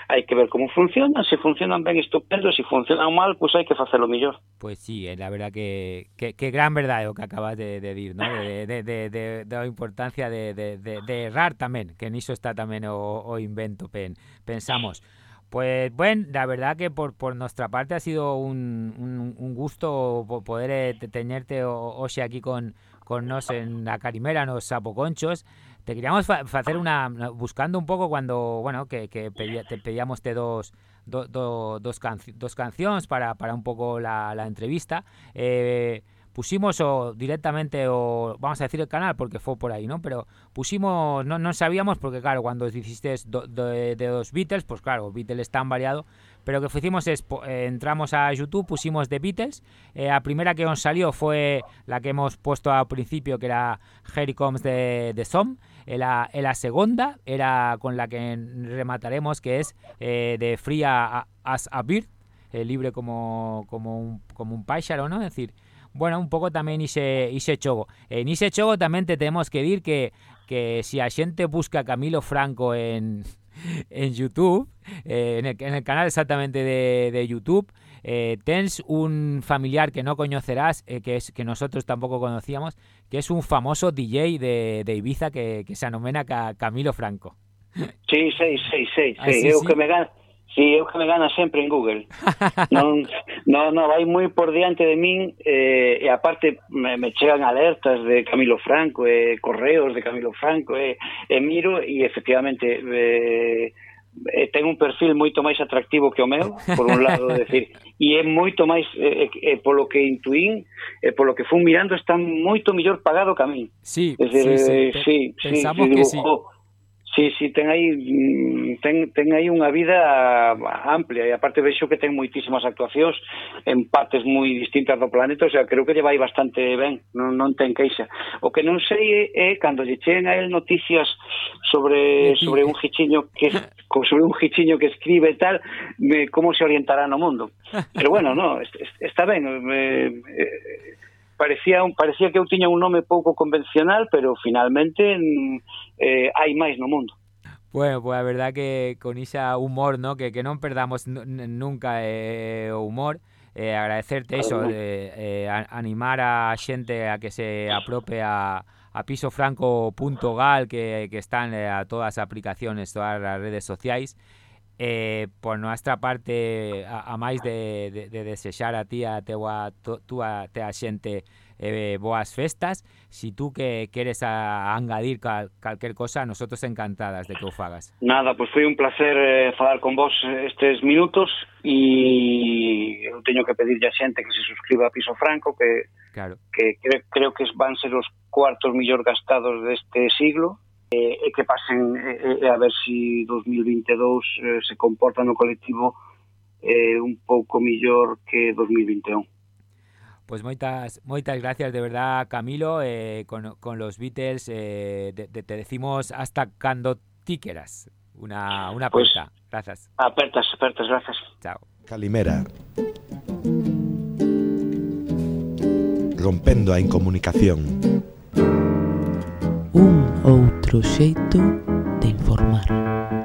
Speaker 5: hai que ver como funcionan, se funcionan ben estupendo, se funcionan mal, pois hai que facelo mellor.
Speaker 4: Pues sí, eh, la verdad que, que, que gran verdad é o que acabas de, de dir, ¿no? De, de, de, de, importancia de, de, errar tamén, que niso está tamén o, invento, pen, pensamos. Pues bueno, la verdad que por, por nuestra parte ha sido un, un, gusto po- poder eh, te- tenerte hoxe aquí con, con nos en la carimera, nos sapoconchos. Te queríamos facer una buscando un pouco cuando, bueno, que, que te pedíamos te dos do, do, dos, canci dos cancións para, para un pouco la, la entrevista. Eh, pusimos o directamente o vamos a decir el canal porque fue por ahí, ¿no? Pero pusimos no, no sabíamos porque claro, cuando hiciste do, de, de los Beatles, pues claro, Beatles están variado, pero lo que hicimos es eh, entramos a YouTube, pusimos The Beatles, eh, la primera que nos salió fue la que hemos puesto al principio que era Harry Comes de, de Som, en la, segunda era con la que remataremos que es eh, de Free a- as a Bird, eh, libre como, como, un, como un pájaro, ¿no? Es decir, bueno, un pouco tamén ise, ise xogo. En ise xogo tamén te temos que dir que, que si a xente busca Camilo Franco en, en YouTube, eh, en, el, en el canal exactamente de, de YouTube, eh, tens un familiar que no conocerás, eh, que es que nosotros tampoco conocíamos, que es un famoso DJ de, de Ibiza que, que se anomena Ca- Camilo Franco.
Speaker 5: Sí, sei, sei, sei,
Speaker 4: Ah, sí,
Speaker 5: eu
Speaker 4: sí?
Speaker 5: que me gana, Sí, eu que me gana sempre en Google. non, non, non, vai moi por diante de min eh, e aparte me, me chegan alertas de Camilo Franco e eh, correos de Camilo Franco e, eh, e miro e efectivamente eh, eh, ten un perfil moito máis atractivo que o meu, por un lado, decir, e é moito máis, eh, eh, polo que intuín, e eh, polo que fun mirando, está moito mellor pagado que a min.
Speaker 4: Sí,
Speaker 5: decir,
Speaker 4: sí, sí,
Speaker 5: eh, sí, sí,
Speaker 4: pensamos
Speaker 5: sí, digo, que
Speaker 4: sí.
Speaker 5: Oh, Sí, sí, ten aí mm, ten, ten aí unha vida amplia e aparte vexo que ten moitísimas actuacións en partes moi distintas do planeta, o sea, creo que lle vai bastante ben, non, non ten queixa. O que non sei é, é cando lle cheguen a él noticias sobre sobre un gichiño que sobre un gichiño que escribe e tal, me, como se orientará no mundo. Pero bueno, no, está ben, eh, eh, parecía un, parecía que eu tiña un nome pouco convencional, pero finalmente mm, eh, hai máis no mundo.
Speaker 4: Bueno, pues a verdad que con esa humor, ¿no? Que, que non perdamos nunca eh, o humor. Eh, agradecerte eso, eh, eh, animar a xente a que se aprope a, a pisofranco.gal que, que están eh, a todas as aplicaciones, todas as redes sociais Eh, por nuestra parte, a, a máis de, de, de desexar a ti a teua, tu, túa, tea xente eh, boas festas, si tú que queres a, a engadir cal, calquer cosa, nosotros encantadas de que o fagas.
Speaker 5: Nada, pois pues foi un placer eh, falar con vos estes minutos e eu teño que pedirlle a xente que se suscriba a Piso Franco, que,
Speaker 4: claro.
Speaker 5: que cre, creo que van ser os cuartos mellor gastados deste siglo, e, e que pasen e, e a ver si 2022 eh, se comporta no colectivo eh, un pouco millor que 2021.
Speaker 4: Pois pues moitas moitas gracias de verdad Camilo eh, con, con los Beatles eh, de, de, te decimos hasta cando ti queras una, una aperta. Pues, gracias.
Speaker 5: apertas apertas gracias.
Speaker 4: Chao.
Speaker 1: Calimera. Rompendo a incomunicación.
Speaker 3: Un outro outro xeito de informar.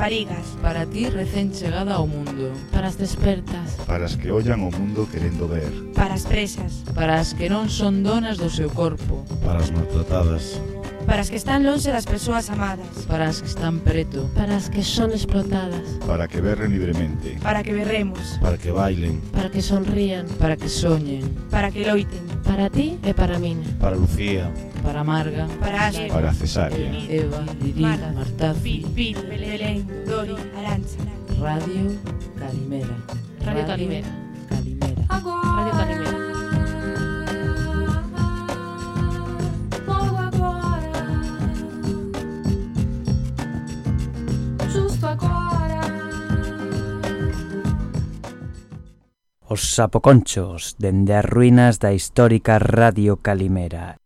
Speaker 6: raparigas
Speaker 7: Para ti recén chegada ao mundo.
Speaker 2: Para as despertas.
Speaker 1: Para as que ollan o mundo querendo ver.
Speaker 6: Para as presas.
Speaker 7: Para as que non son donas do seu corpo.
Speaker 8: Para as maltratadas.
Speaker 6: Para as que están longe das persoas amadas.
Speaker 7: Para as que están preto.
Speaker 2: Para as que son explotadas.
Speaker 1: Para que berren libremente.
Speaker 6: Para que berremos.
Speaker 8: Para que bailen.
Speaker 2: Para que sonrían.
Speaker 7: Para que soñen.
Speaker 6: Para que loiten.
Speaker 2: Para ti e para min.
Speaker 8: Para Lucía.
Speaker 7: Para Marga,
Speaker 6: para Ashley,
Speaker 1: para Cesárea,
Speaker 7: Eva, Lirina,
Speaker 6: Marta,
Speaker 7: Marta
Speaker 6: Pil, Pil,
Speaker 7: Radio Calimera.
Speaker 2: Radio Calimera.
Speaker 7: Calimera.
Speaker 2: Radio Calimera.
Speaker 9: Os sapoconchos dende as ruínas da histórica Radio Calimera.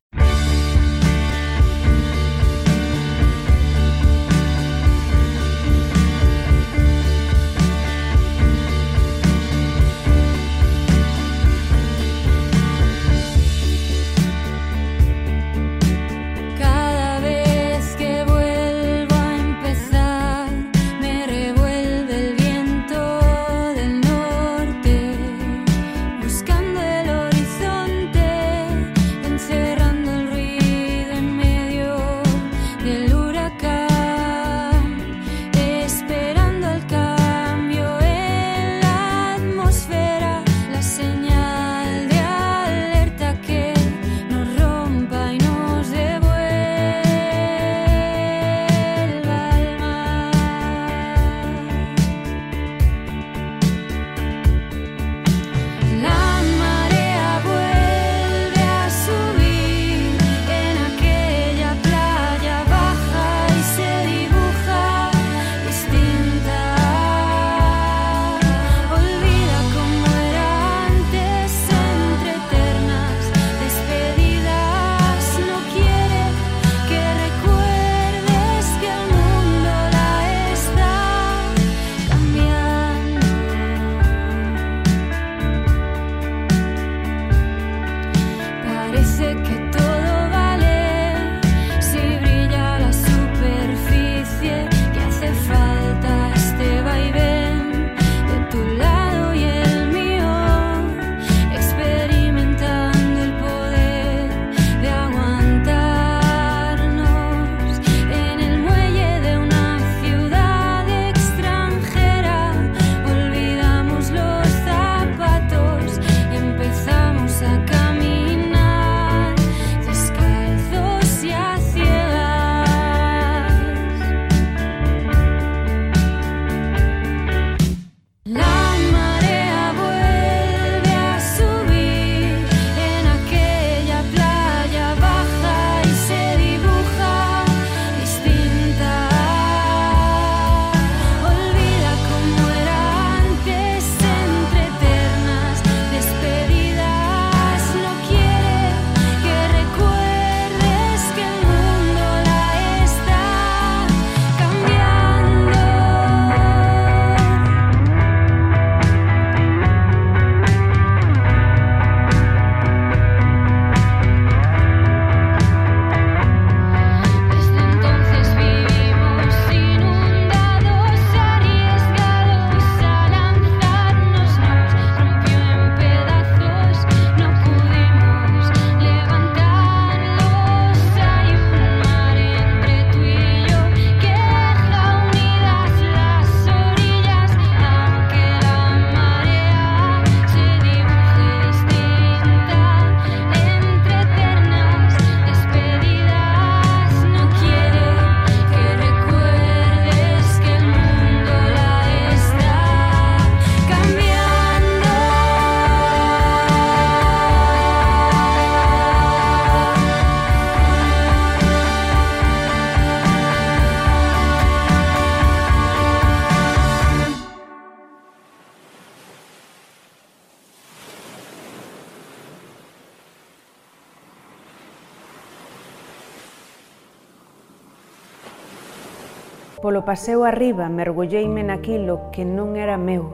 Speaker 10: polo paseo arriba mergulleime naquilo que non era meu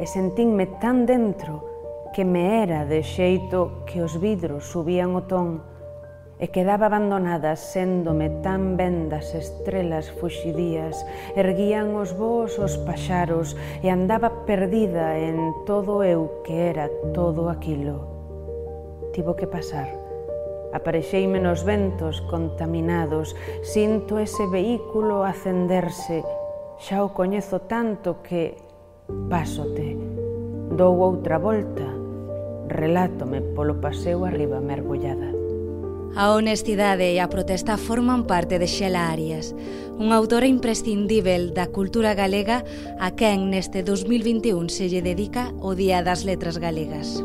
Speaker 10: e sentínme tan dentro que me era de xeito que os vidros subían o ton e quedaba abandonada séndome tan ben das estrelas fuxidías, erguían os voos os paxaros e andaba perdida en todo eu que era todo aquilo. Tivo que pasar. Apareixeime nos ventos contaminados, sinto ese vehículo acenderse, xa o coñezo tanto que pásote, dou outra volta, relátome polo paseo arriba mergullada.
Speaker 11: A honestidade e a protesta forman parte de Xela Arias, unha autora imprescindível da cultura galega a quen neste 2021 se lle dedica o Día das Letras Galegas.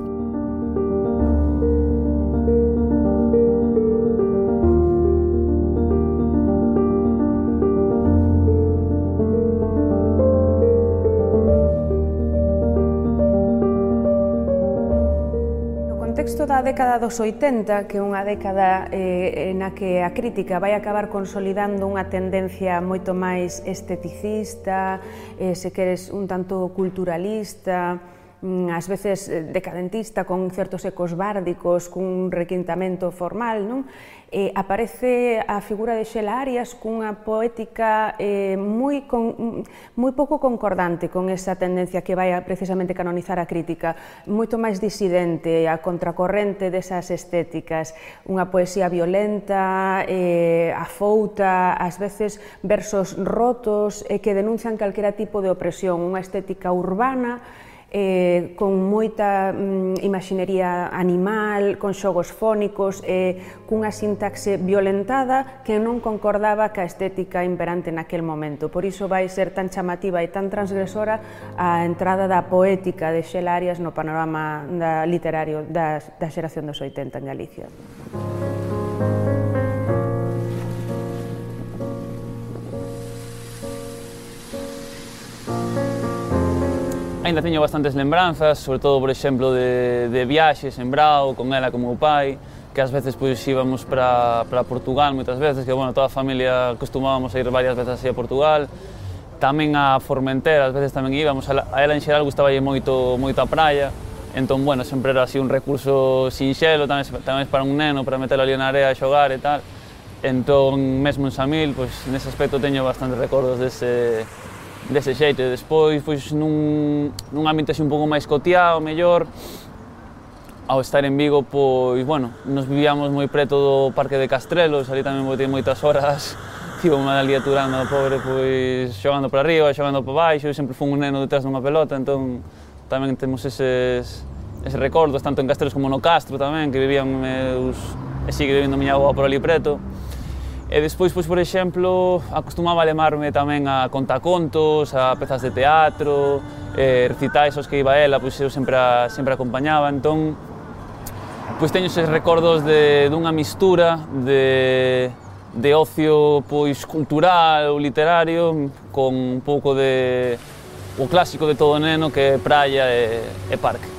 Speaker 10: a década dos 80, que é unha década eh, na que a crítica vai acabar consolidando unha tendencia moito máis esteticista, eh, se queres un tanto culturalista, mm, ás veces eh, decadentista, con certos ecos bárdicos, cun requintamento formal, non? eh, aparece a figura de Xela Arias cunha poética eh, moi, con, moi pouco concordante con esa tendencia que vai a precisamente canonizar a crítica, moito máis disidente, a contracorrente desas estéticas, unha poesía violenta, eh, afouta, ás veces versos rotos eh, que denuncian calquera tipo de opresión, unha estética urbana eh, con moita mm, imaxinería animal, con xogos fónicos, eh, cunha sintaxe violentada que non concordaba ca estética imperante naquel momento. Por iso vai ser tan chamativa e tan transgresora a entrada da poética de Xela Arias no panorama da literario da, da xeración dos 80 en Galicia.
Speaker 12: Música Ainda teño bastantes lembranzas, sobre todo, por exemplo, de, de viaxes en Brao, con ela, como o pai, que ás veces pois, íbamos para, para Portugal moitas veces, que, bueno, toda a familia acostumábamos a ir varias veces así a Portugal, tamén a Formentera, ás veces tamén íbamos, a, a ela en xeral gustaba moito, moito a praia, entón, bueno, sempre era así un recurso sinxelo, tamén, tamén para un neno, para meterlo ali na area a xogar e tal, entón, mesmo en Samil, pois, nese aspecto teño bastantes recordos dese, dese xeito. E despois, pois, nun, nun ámbito así un pouco máis coteado, mellor, ao estar en Vigo, pois, bueno, nos vivíamos moi preto do Parque de Castrelos, ali tamén botei moitas horas, tivo unha dalia turando, pobre, pois, xogando para arriba, xogando para baixo, eu sempre fui un neno detrás dunha pelota, entón, tamén temos eses, eses recordos, tanto en Castrelos como no Castro tamén, que vivían meus, e sigue vivindo miña avó por ali preto. E despois, pois, por exemplo, acostumaba a lemarme tamén a contacontos, a pezas de teatro, eh, recitais aos que iba ela, pois eu sempre, a, sempre a acompañaba, entón, pois teño eses recordos de, dunha mistura de, de ocio pois cultural ou literario con un pouco de o clásico de todo neno que é praia e, e parque.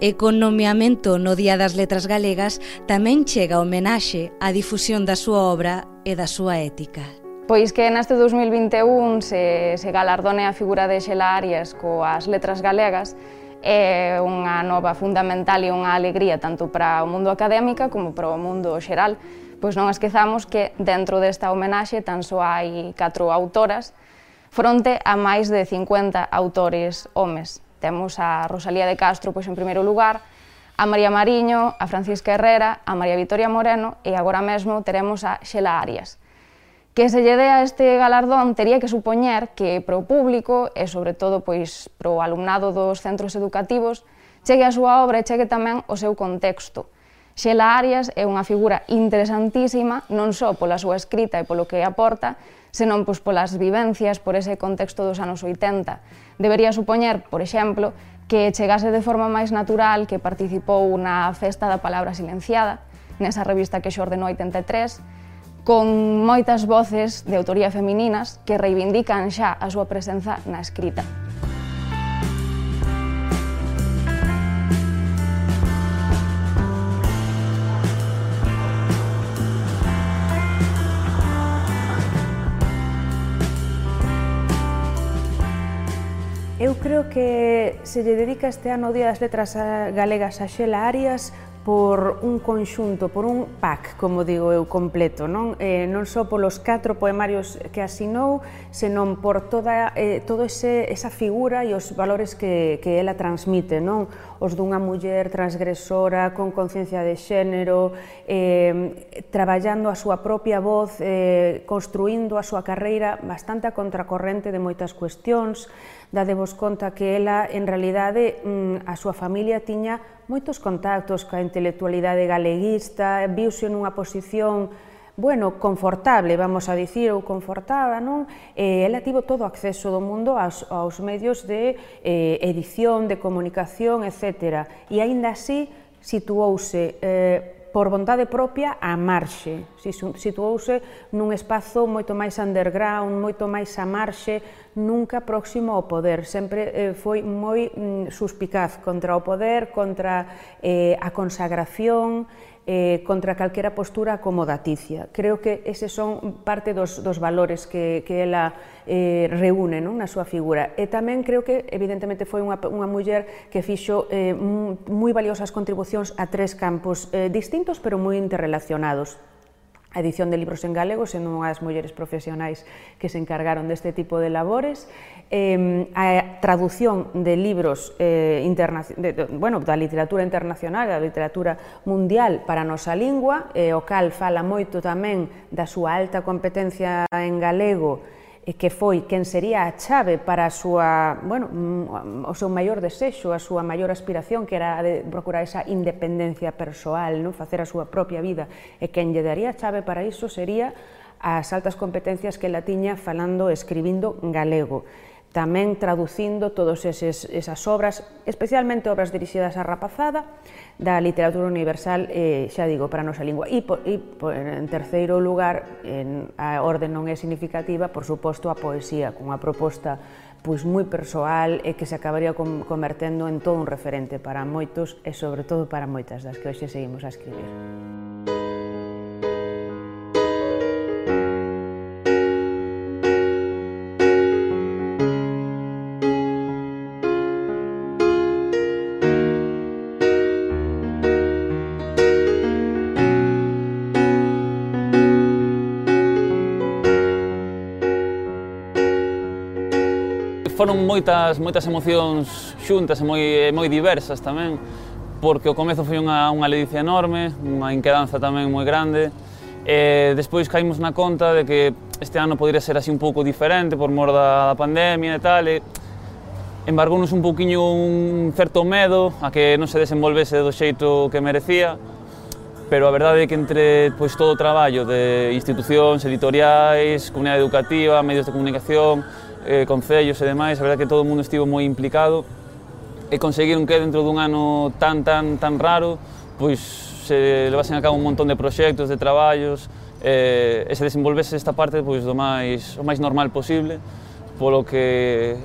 Speaker 11: E con nomeamento no Día das Letras Galegas tamén chega homenaxe á difusión da súa obra e da súa ética.
Speaker 13: Pois que neste 2021 se, se galardone a figura de Xela Arias coas letras galegas é unha nova fundamental e unha alegría tanto para o mundo académica como para o mundo xeral. Pois non esquezamos que dentro desta homenaxe tan só hai catro autoras fronte a máis de 50 autores homes. Temos a Rosalía de Castro pois, en primeiro lugar, a María Mariño, a Francisca Herrera, a María Vitoria Moreno e agora mesmo teremos a Xela Arias. Que se lle dea este galardón tería que supoñer que para o público e sobre todo pois para o alumnado dos centros educativos chegue a súa obra e chegue tamén o seu contexto. Xela Arias é unha figura interesantísima non só pola súa escrita e polo que aporta, senón pois, polas vivencias por ese contexto dos anos 80. Debería supoñer, por exemplo, que chegase de forma máis natural que participou na Festa da Palabra Silenciada, nesa revista que xorde no 83, con moitas voces de autoría femininas que reivindican xa a súa presenza na escrita.
Speaker 10: Creo que se lle dedica este ano Día das Letras Galegas a Xela Arias por un conxunto, por un pack, como digo eu, completo, non? Eh, non só polos catro poemarios que asinou, senón por toda eh, todo ese esa figura e os valores que que ela transmite, non? Os dunha muller transgresora con conciencia de xénero, eh, traballando a súa propia voz, eh, construindo a súa carreira bastante a contracorrente de moitas cuestións, dadevos conta que ela, en realidade, mm, a súa familia tiña moitos contactos coa intelectualidade galeguista, viuse nunha posición bueno, confortable, vamos a dicir, ou confortada, non? Eh, ela tivo todo o acceso do mundo aos, aos medios de eh, edición, de comunicación, etc. E aínda así situouse eh, por vontade propia á marxe. Situouse nun espazo moito máis underground, moito máis á marxe, nunca próximo ao poder. Sempre eh, foi moi mm, suspicaz contra o poder, contra eh, a consagración, eh, contra calquera postura acomodaticia. Creo que eses son parte dos, dos valores que, que ela eh, reúne non? na súa figura. E tamén creo que, evidentemente, foi unha, unha muller que fixo eh, moi valiosas contribucións a tres campos eh, distintos, pero moi interrelacionados a edición de libros en galego, sendo unha das mulleres profesionais que se encargaron deste tipo de labores, eh, a traducción de libros eh, de, de, bueno, da literatura internacional, da literatura mundial para a nosa lingua, eh, o cal fala moito tamén da súa alta competencia en galego que foi quen sería a chave para a súa, bueno, mm, o seu maior desexo, a súa maior aspiración, que era a de procurar esa independencia persoal, non? facer a súa propia vida, e quen lle daría a chave para iso sería as altas competencias que ela tiña falando e escribindo galego tamén traducindo todas esas obras, especialmente obras dirixidas á rapazada, da literatura universal, eh, xa digo, para a nosa lingua. E, e por, en terceiro lugar, en, a orde non é significativa, por suposto, a poesía, cunha proposta pois moi persoal e que se acabaría convertendo en todo un referente para moitos e sobre todo para moitas das que hoxe seguimos a escribir.
Speaker 12: Música foron moitas moitas emocións xuntas e moi moi diversas tamén, porque o comezo foi unha unha ledicia enorme, unha inquedanza tamén moi grande. E despois caímos na conta de que este ano podría ser así un pouco diferente por mor da, da pandemia e tal, e embargounos un pouquiño un certo medo a que non se desenvolvese do xeito que merecía, pero a verdade é que entre pois, todo o traballo de institucións, editoriais, comunidade educativa, medios de comunicación, eh, concellos e demais, a verdade que todo o mundo estivo moi implicado e conseguiron que dentro dun ano tan tan tan raro pois se levasen a cabo un montón de proxectos, de traballos eh, e se desenvolvese esta parte pois do máis o máis normal posible polo que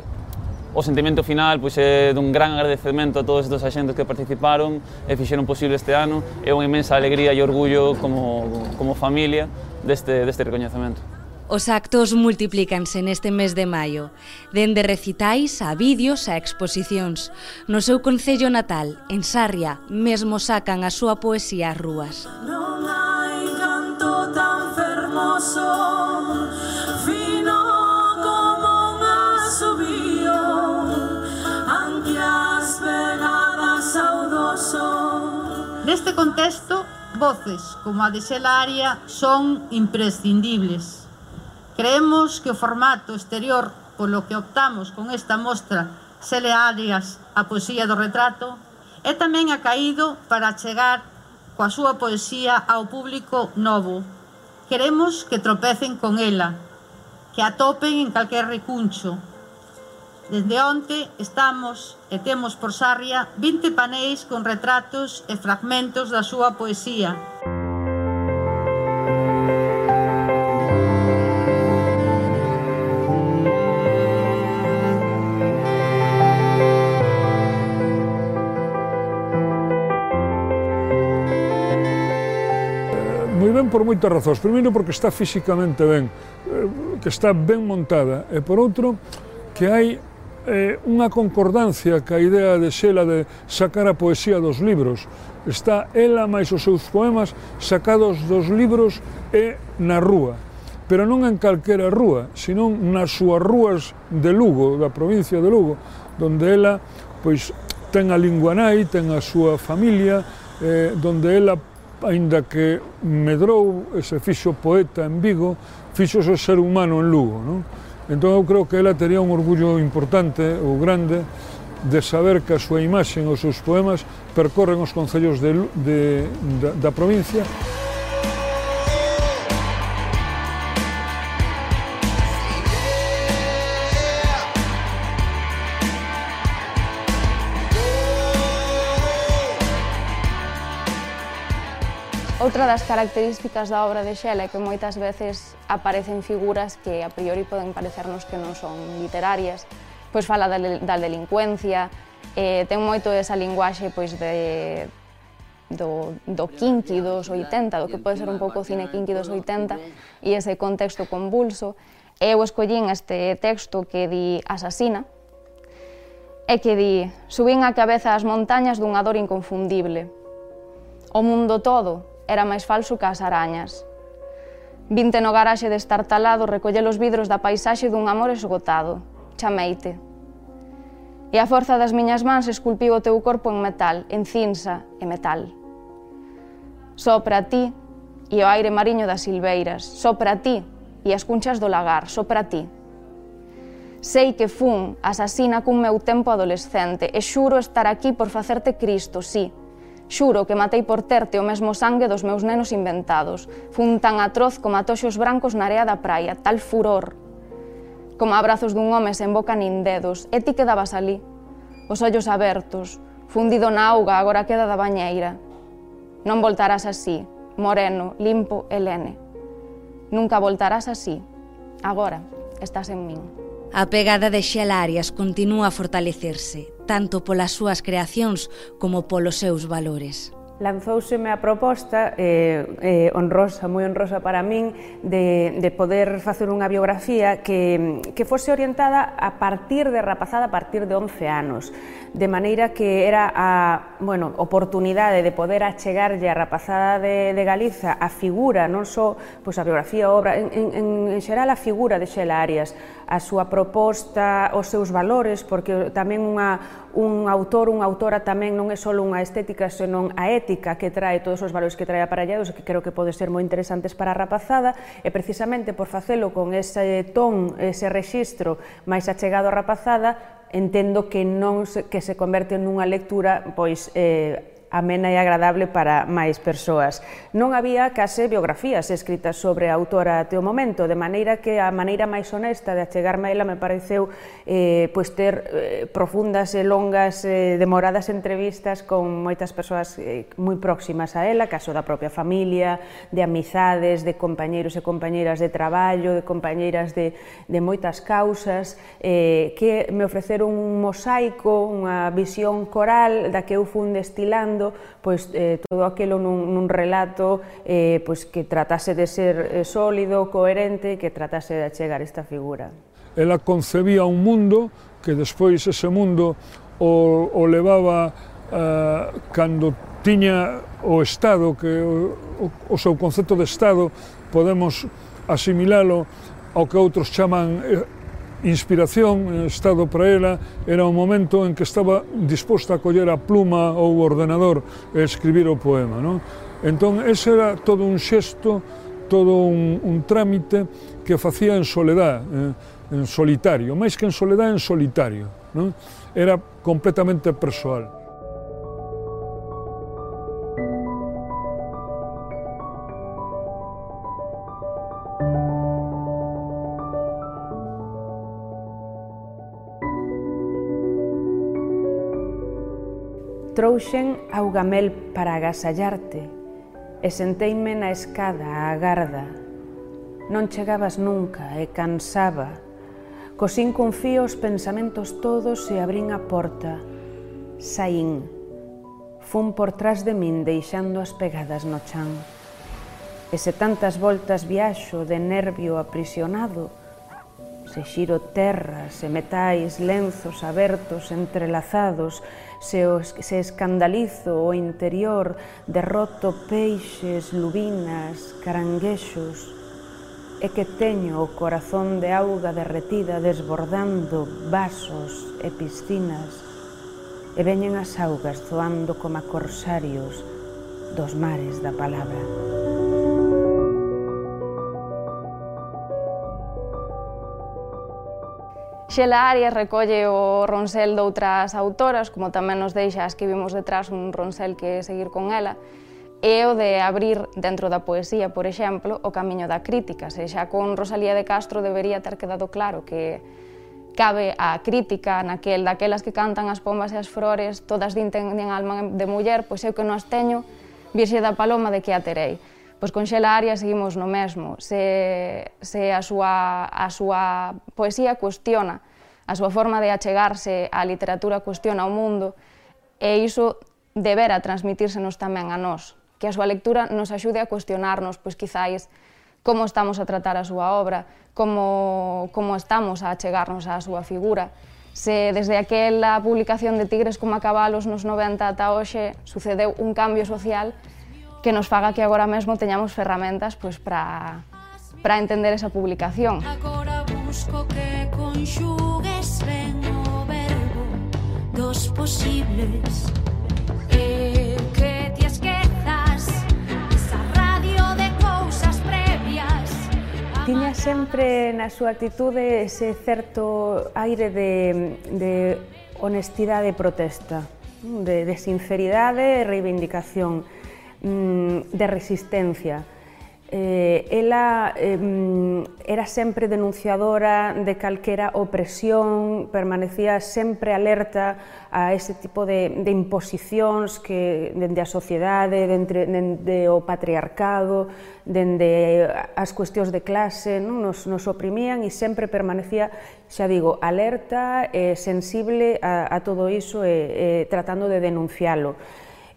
Speaker 12: o sentimento final pois, é dun gran agradecemento a todos estes axentes que participaron e fixeron posible este ano e unha inmensa alegría e orgullo como, como familia deste, deste recoñecemento.
Speaker 11: Os actos multiplícanse neste mes de maio, dende recitais a vídeos a exposicións. No seu concello natal, en Sarria, mesmo sacan a súa poesía ás rúas.
Speaker 14: Non hai canto tan fermoso Fino como un asubío anquias as saudoso
Speaker 15: Neste contexto, voces como a de Xela Aria son imprescindibles Creemos que o formato exterior polo que optamos con esta mostra Sele Arias a poesía do retrato é tamén acaído para chegar coa súa poesía ao público novo. Queremos que tropecen con ela, que atopen en calquer recuncho. Desde onte estamos e temos por Sarria 20 paneis con retratos e fragmentos da súa poesía,
Speaker 16: moitas razóns. Primeiro porque está físicamente ben, eh, que está ben montada, e por outro que hai eh, unha concordancia ca idea de Xela de sacar a poesía dos libros. Está ela máis os seus poemas sacados dos libros e na rúa. Pero non en calquera rúa, senón nas súas rúas de Lugo, da provincia de Lugo, donde ela pois ten a lingua nai, ten a súa familia, eh, donde ela aínda que medrou e se fixo poeta en Vigo, fixose ser humano en Lugo. Non? Entón eu creo que ela tería un orgullo importante ou grande de saber que a súa imaxe os seus poemas percorren os concellos de, de, da, da provincia
Speaker 13: Outra das características da obra de Xela é que moitas veces aparecen figuras que a priori poden parecernos que non son literarias, pois fala da, da delincuencia, eh, ten moito esa linguaxe pois de, do, do kinky dos 80, do que pode ser un pouco cine kinky dos 80, e ese contexto convulso. Eu escollín este texto que di Asasina, e que di Subín a cabeza ás montañas dunha dor inconfundible. O mundo todo, era máis falso que as arañas. Vinte no garaxe de recolle os vidros da paisaxe dun amor esgotado. Chameite. E a forza das miñas mans esculpiu o teu corpo en metal, en cinza e metal. Sopra ti e o aire mariño das silveiras. Sopra ti e as cunchas do lagar. Sopra ti. Sei que fun asasina cun meu tempo adolescente e xuro estar aquí por facerte Cristo, sí, Xuro que matei por terte o mesmo sangue dos meus nenos inventados. Fun tan atroz como atoxos brancos na area da praia, tal furor. Como abrazos dun home sen boca nin dedos, e ti quedabas ali. Os ollos abertos, fundido na auga, agora queda da bañeira. Non voltarás así, moreno, limpo e lene. Nunca voltarás así. Agora estás en min.
Speaker 11: A pegada de Xel Arias continúa a fortalecerse, tanto polas súas creacións como polos seus valores.
Speaker 10: Lanzouseme a proposta eh, eh, honrosa, moi honrosa para min de, de poder facer unha biografía que, que fose orientada a partir de rapazada, a partir de 11 anos de maneira que era a bueno, oportunidade de poder achegarlle a rapazada de, de Galiza a figura, non só pois, a biografía, a obra, en, en, en xeral a figura de Xela Arias, a súa proposta, os seus valores, porque tamén unha, un autor, unha autora tamén non é só unha estética, senón a ética que trae todos os valores que trae aparellados, que creo que pode ser moi interesantes para a rapazada, e precisamente por facelo con ese ton, ese rexistro máis achegado a rapazada, entendo que non se, que se converte nunha lectura pois eh, amena e agradable para máis persoas. Non había case biografías escritas sobre a autora até o momento, de maneira que a maneira máis honesta de achegarme a ela me pareceu eh, pois ter eh, profundas e longas eh, demoradas entrevistas con moitas persoas eh, moi próximas a ela, caso da propia familia, de amizades, de compañeiros e compañeiras de traballo, de compañeiras de, de moitas causas, eh, que me ofreceron un mosaico, unha visión coral da que eu fun destilando creando pois, eh, todo aquilo nun, nun relato eh, pois, que tratase de ser eh, sólido, coherente, que tratase de achegar esta figura.
Speaker 16: Ela concebía un mundo que despois ese mundo o, o levaba eh, cando tiña o Estado, que o, o, o seu concepto de Estado podemos asimilalo ao que outros chaman eh, inspiración, eh, estado para ela, era o momento en que estaba disposta a coller a pluma ou o ordenador e escribir o poema. Non? Entón, ese era todo un xesto, todo un, un trámite que facía en soledad, eh, en solitario, máis que en soledad, en solitario. Non? Era completamente persoal.
Speaker 10: Trouxen augamel para agasallarte e senteime na escada a garda. Non chegabas nunca e cansaba. Cosín con fío os pensamentos todos e abrín a porta. Saín. Fun por trás de min deixando as pegadas no chan. E se tantas voltas viaxo de nervio aprisionado, se xiro terras e metais, lenzos abertos, entrelazados, se, os, se escandalizo o interior, derroto peixes, lubinas, caranguexos, e que teño o corazón de auga derretida desbordando vasos e piscinas, e veñen as augas zoando como corsarios dos mares da palabra.
Speaker 13: Xela Arias recolle o ronsel doutras autoras, como tamén nos deixa as que vimos detrás un ronsel que seguir con ela, e o de abrir dentro da poesía, por exemplo, o camiño da crítica. Se xa con Rosalía de Castro debería ter quedado claro que cabe a crítica naquel, daquelas que cantan as pombas e as flores, todas din ten alma de muller, pois eu que non as teño, virxe da paloma de que a terei. Pois con Xela Arias seguimos no mesmo. Se, se a, súa, a súa poesía cuestiona, a súa forma de achegarse á literatura cuestiona o mundo, e iso debera transmitírsenos tamén a nós, que a súa lectura nos axude a cuestionarnos, pois quizáis, como estamos a tratar a súa obra, como, como estamos a achegarnos á súa figura. Se desde aquela publicación de Tigres como a cabalos nos 90 ata hoxe sucedeu un cambio social que nos faga que agora mesmo teñamos ferramentas pois, para, para entender esa publicación.
Speaker 9: Agora busco que conxugues ben o verbo dos posibles. E que te esquezas esa radio de cousas previas.
Speaker 10: Tiña sempre na súa actitude ese certo aire de, de honestidade e protesta, de, de sinceridade e reivindicación mm, de resistencia. Eh, ela eh, era sempre denunciadora de calquera opresión, permanecía sempre alerta a ese tipo de, de imposicións que dende a sociedade, dende, dende o patriarcado, dende as cuestións de clase, non? Nos, nos oprimían e sempre permanecía, xa digo, alerta, eh, sensible a, a todo iso e eh, eh, tratando de denuncialo.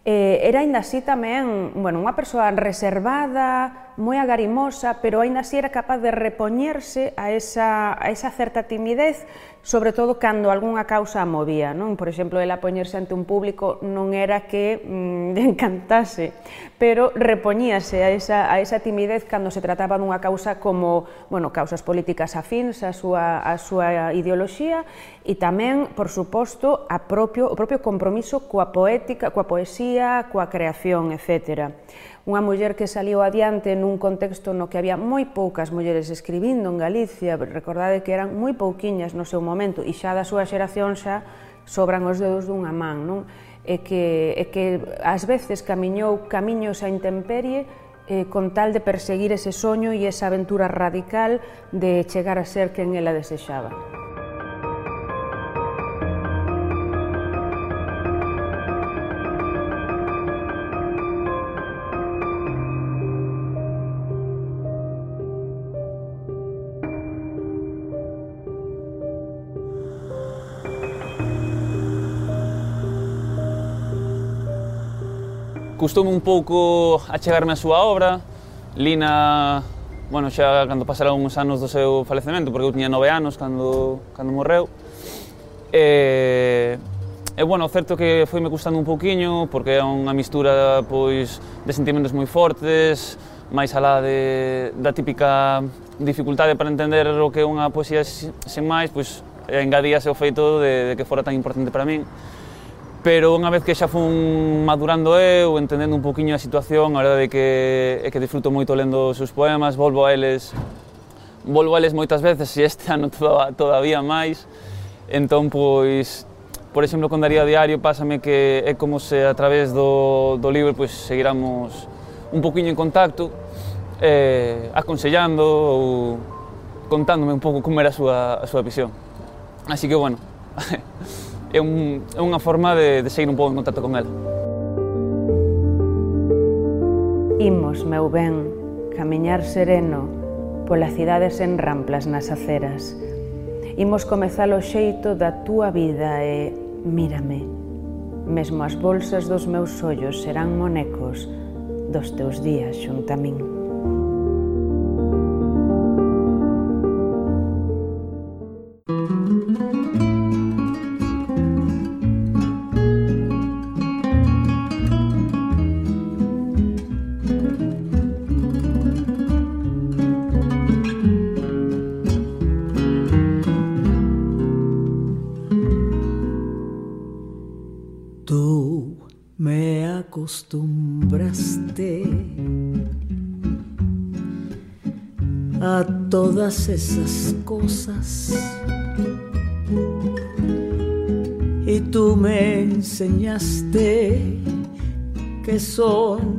Speaker 10: Eh, era aínda así tamén, bueno, unha persoa reservada, moi agarimosa, pero aínda así era capaz de repoñerse a esa, a esa certa timidez sobre todo cando algunha causa a movía, non? Por exemplo, ela poñerse ante un público non era que mm, encantase, pero repoñíase a esa, timidez cando se trataba dunha causa como, bueno, causas políticas afins a súa, a súa ideoloxía e tamén, por suposto, a propio, propio compromiso coa poética, coa poesía, coa creación, etcétera unha muller que saliu adiante nun contexto no que había moi poucas mulleres escribindo en Galicia, recordade que eran moi pouquiñas no seu momento, e xa da súa xeración xa sobran os dedos dunha man, non? E que, e que ás veces camiñou camiños a intemperie eh, con tal de perseguir ese soño e esa aventura radical de chegar a ser quen ela desexaba.
Speaker 12: custoume un pouco achegarme a súa obra, lina, bueno, xa cando pasaron uns anos do seu falecemento, porque eu tiña nove anos cando, cando morreu, e, e bueno, certo que foi me custando un pouquiño, porque é unha mistura pois, de sentimentos moi fortes, máis alá de, da típica dificultade para entender o que é unha poesía sen máis, pois engadíase o feito de, de que fora tan importante para min pero unha vez que xa fun madurando eu, entendendo un poquinho a situación, a verdade é que, é que disfruto moito lendo os seus poemas, volvo a eles volvo a eles moitas veces e este ano toda, todavía máis. Entón, pois, por exemplo, con Daría Diario, pásame que é como se a través do, do libro pois, seguiramos un poquinho en contacto, eh, aconsellando ou contándome un pouco como era a súa, a súa visión. Así que, bueno, é, un, é unha forma de, de seguir un pouco en contacto con ela.
Speaker 10: Imos, meu ben, camiñar sereno pola cidade sen ramplas nas aceras. Imos comezar o xeito da túa vida e mírame. Mesmo as bolsas dos meus ollos serán monecos dos teus días xunta min.
Speaker 17: Esas cosas. Y tú me enseñaste que son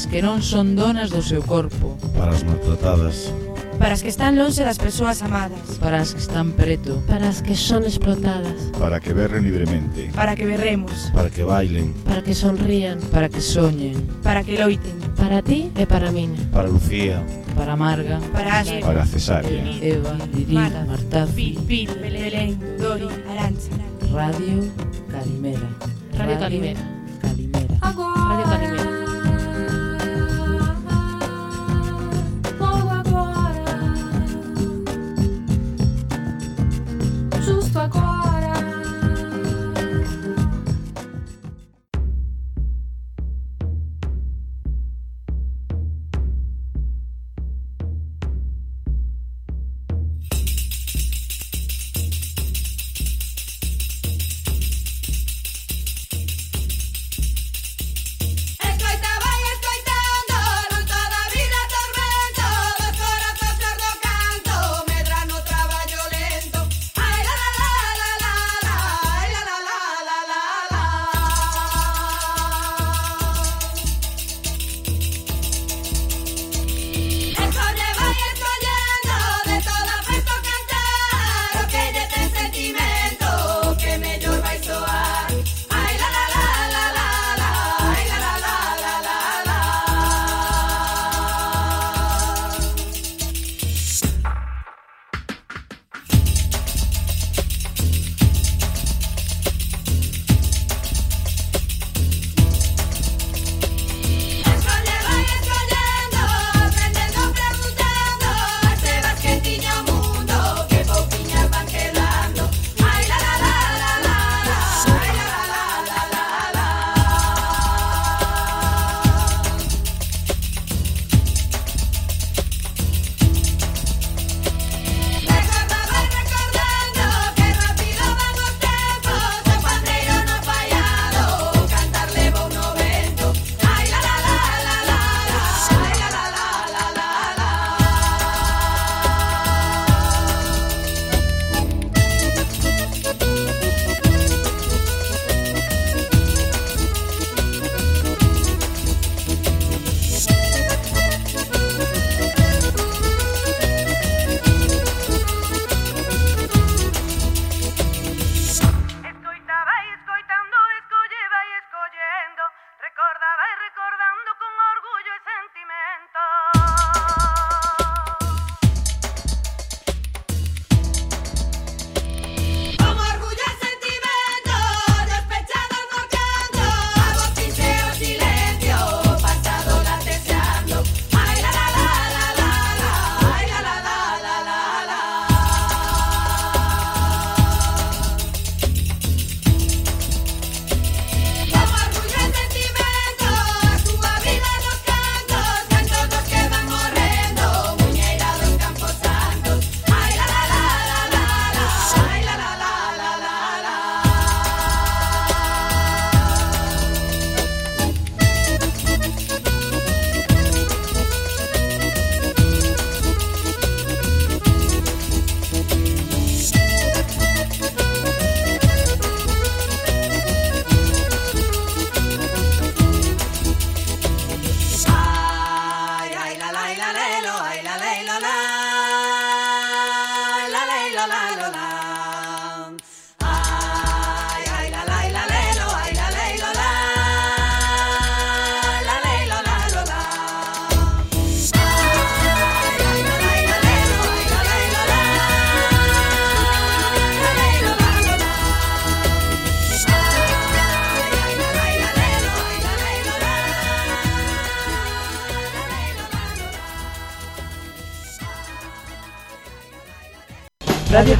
Speaker 6: as
Speaker 18: que
Speaker 7: non son donas do seu corpo.
Speaker 1: Para as maltratadas.
Speaker 6: Para as que están longe das persoas amadas.
Speaker 7: Para as que están preto.
Speaker 2: Para as que son explotadas.
Speaker 18: Para que berren libremente.
Speaker 6: Para que berremos.
Speaker 1: Para que bailen.
Speaker 2: Para que sonrían.
Speaker 7: Para que soñen.
Speaker 6: Para que loiten.
Speaker 2: Para ti e para min.
Speaker 1: Para Lucía.
Speaker 7: Para Marga.
Speaker 6: Para Asher.
Speaker 18: Para Cesárea.
Speaker 7: Eva, Dirida,
Speaker 6: Marta, Pil, Belén, Dori, Arancha.
Speaker 7: Radio Calimera.
Speaker 2: Radio Calimera.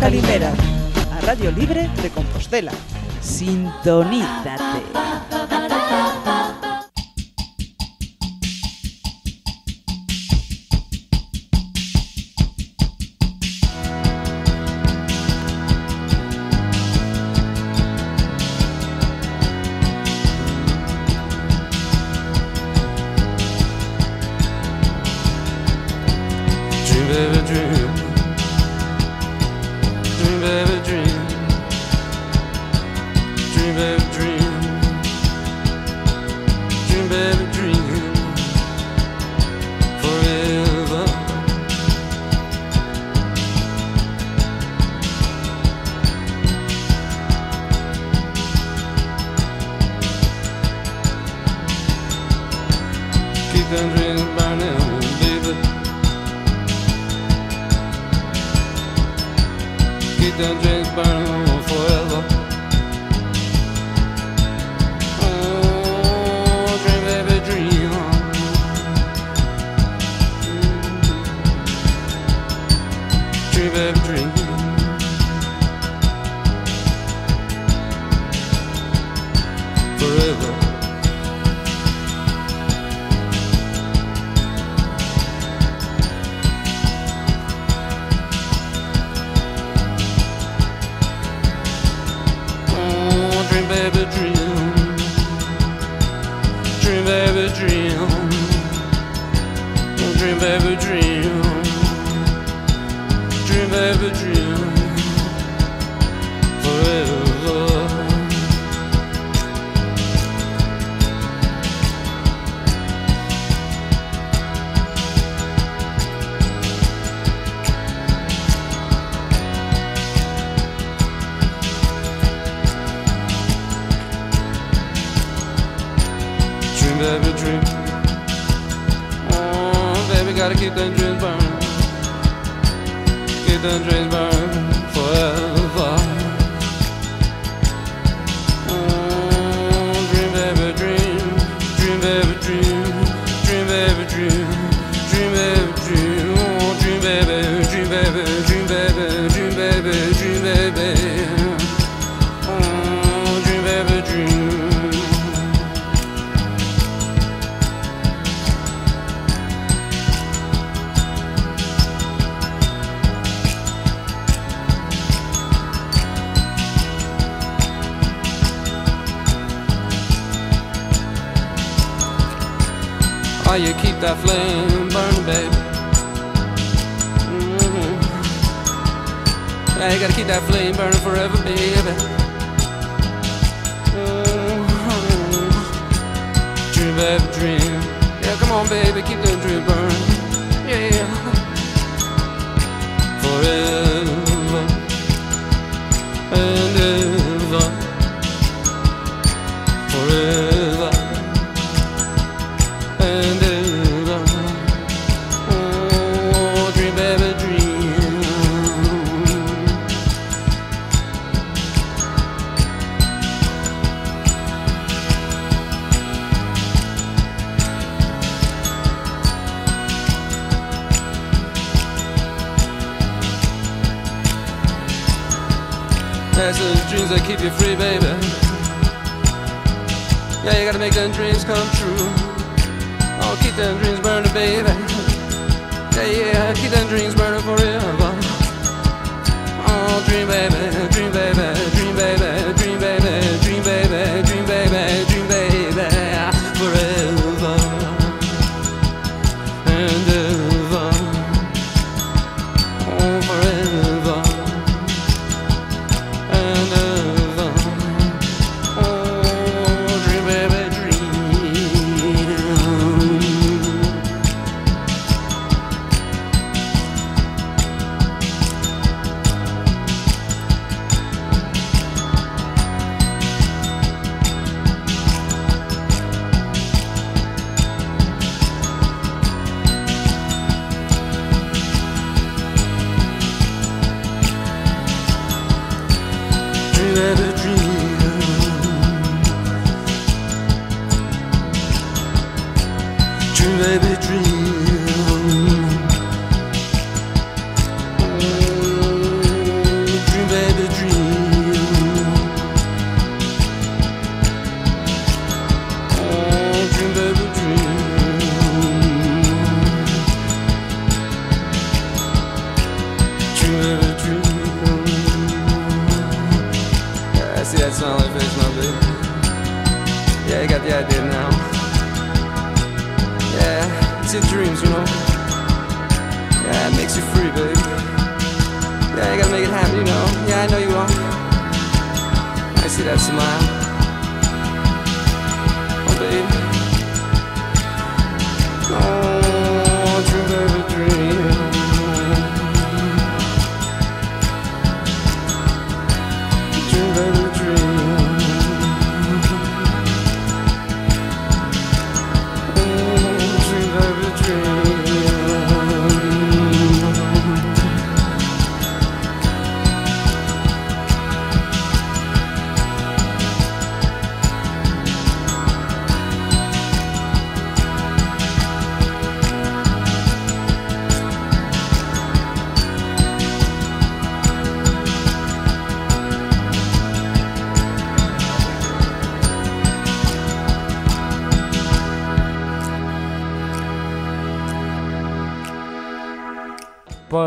Speaker 7: Calimera,
Speaker 19: a Radio Libre de Compostela. Sintonízate.
Speaker 20: whiskey, don't drink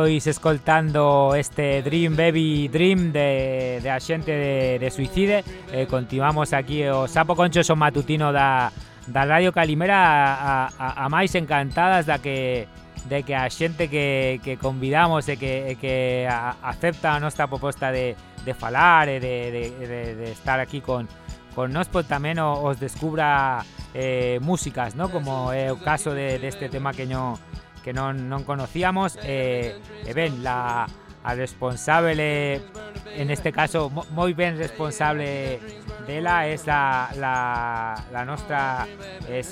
Speaker 4: Sois escoltando este Dream Baby Dream de, de a xente de, de Suicide eh, Continuamos aquí o Sapo Concho son matutino da, da Radio Calimera a, a, a máis encantadas da que de que a xente que, que convidamos e que, e que a, acepta a nosa proposta de, de falar e de, de, de, de estar aquí con, con nós pois tamén os descubra eh, músicas, ¿no? como é o caso de, deste de tema que no que non, non conocíamos. E, e ben, la responsable en este caso mo- moi ben responsable dela es la, la, la nostra eh,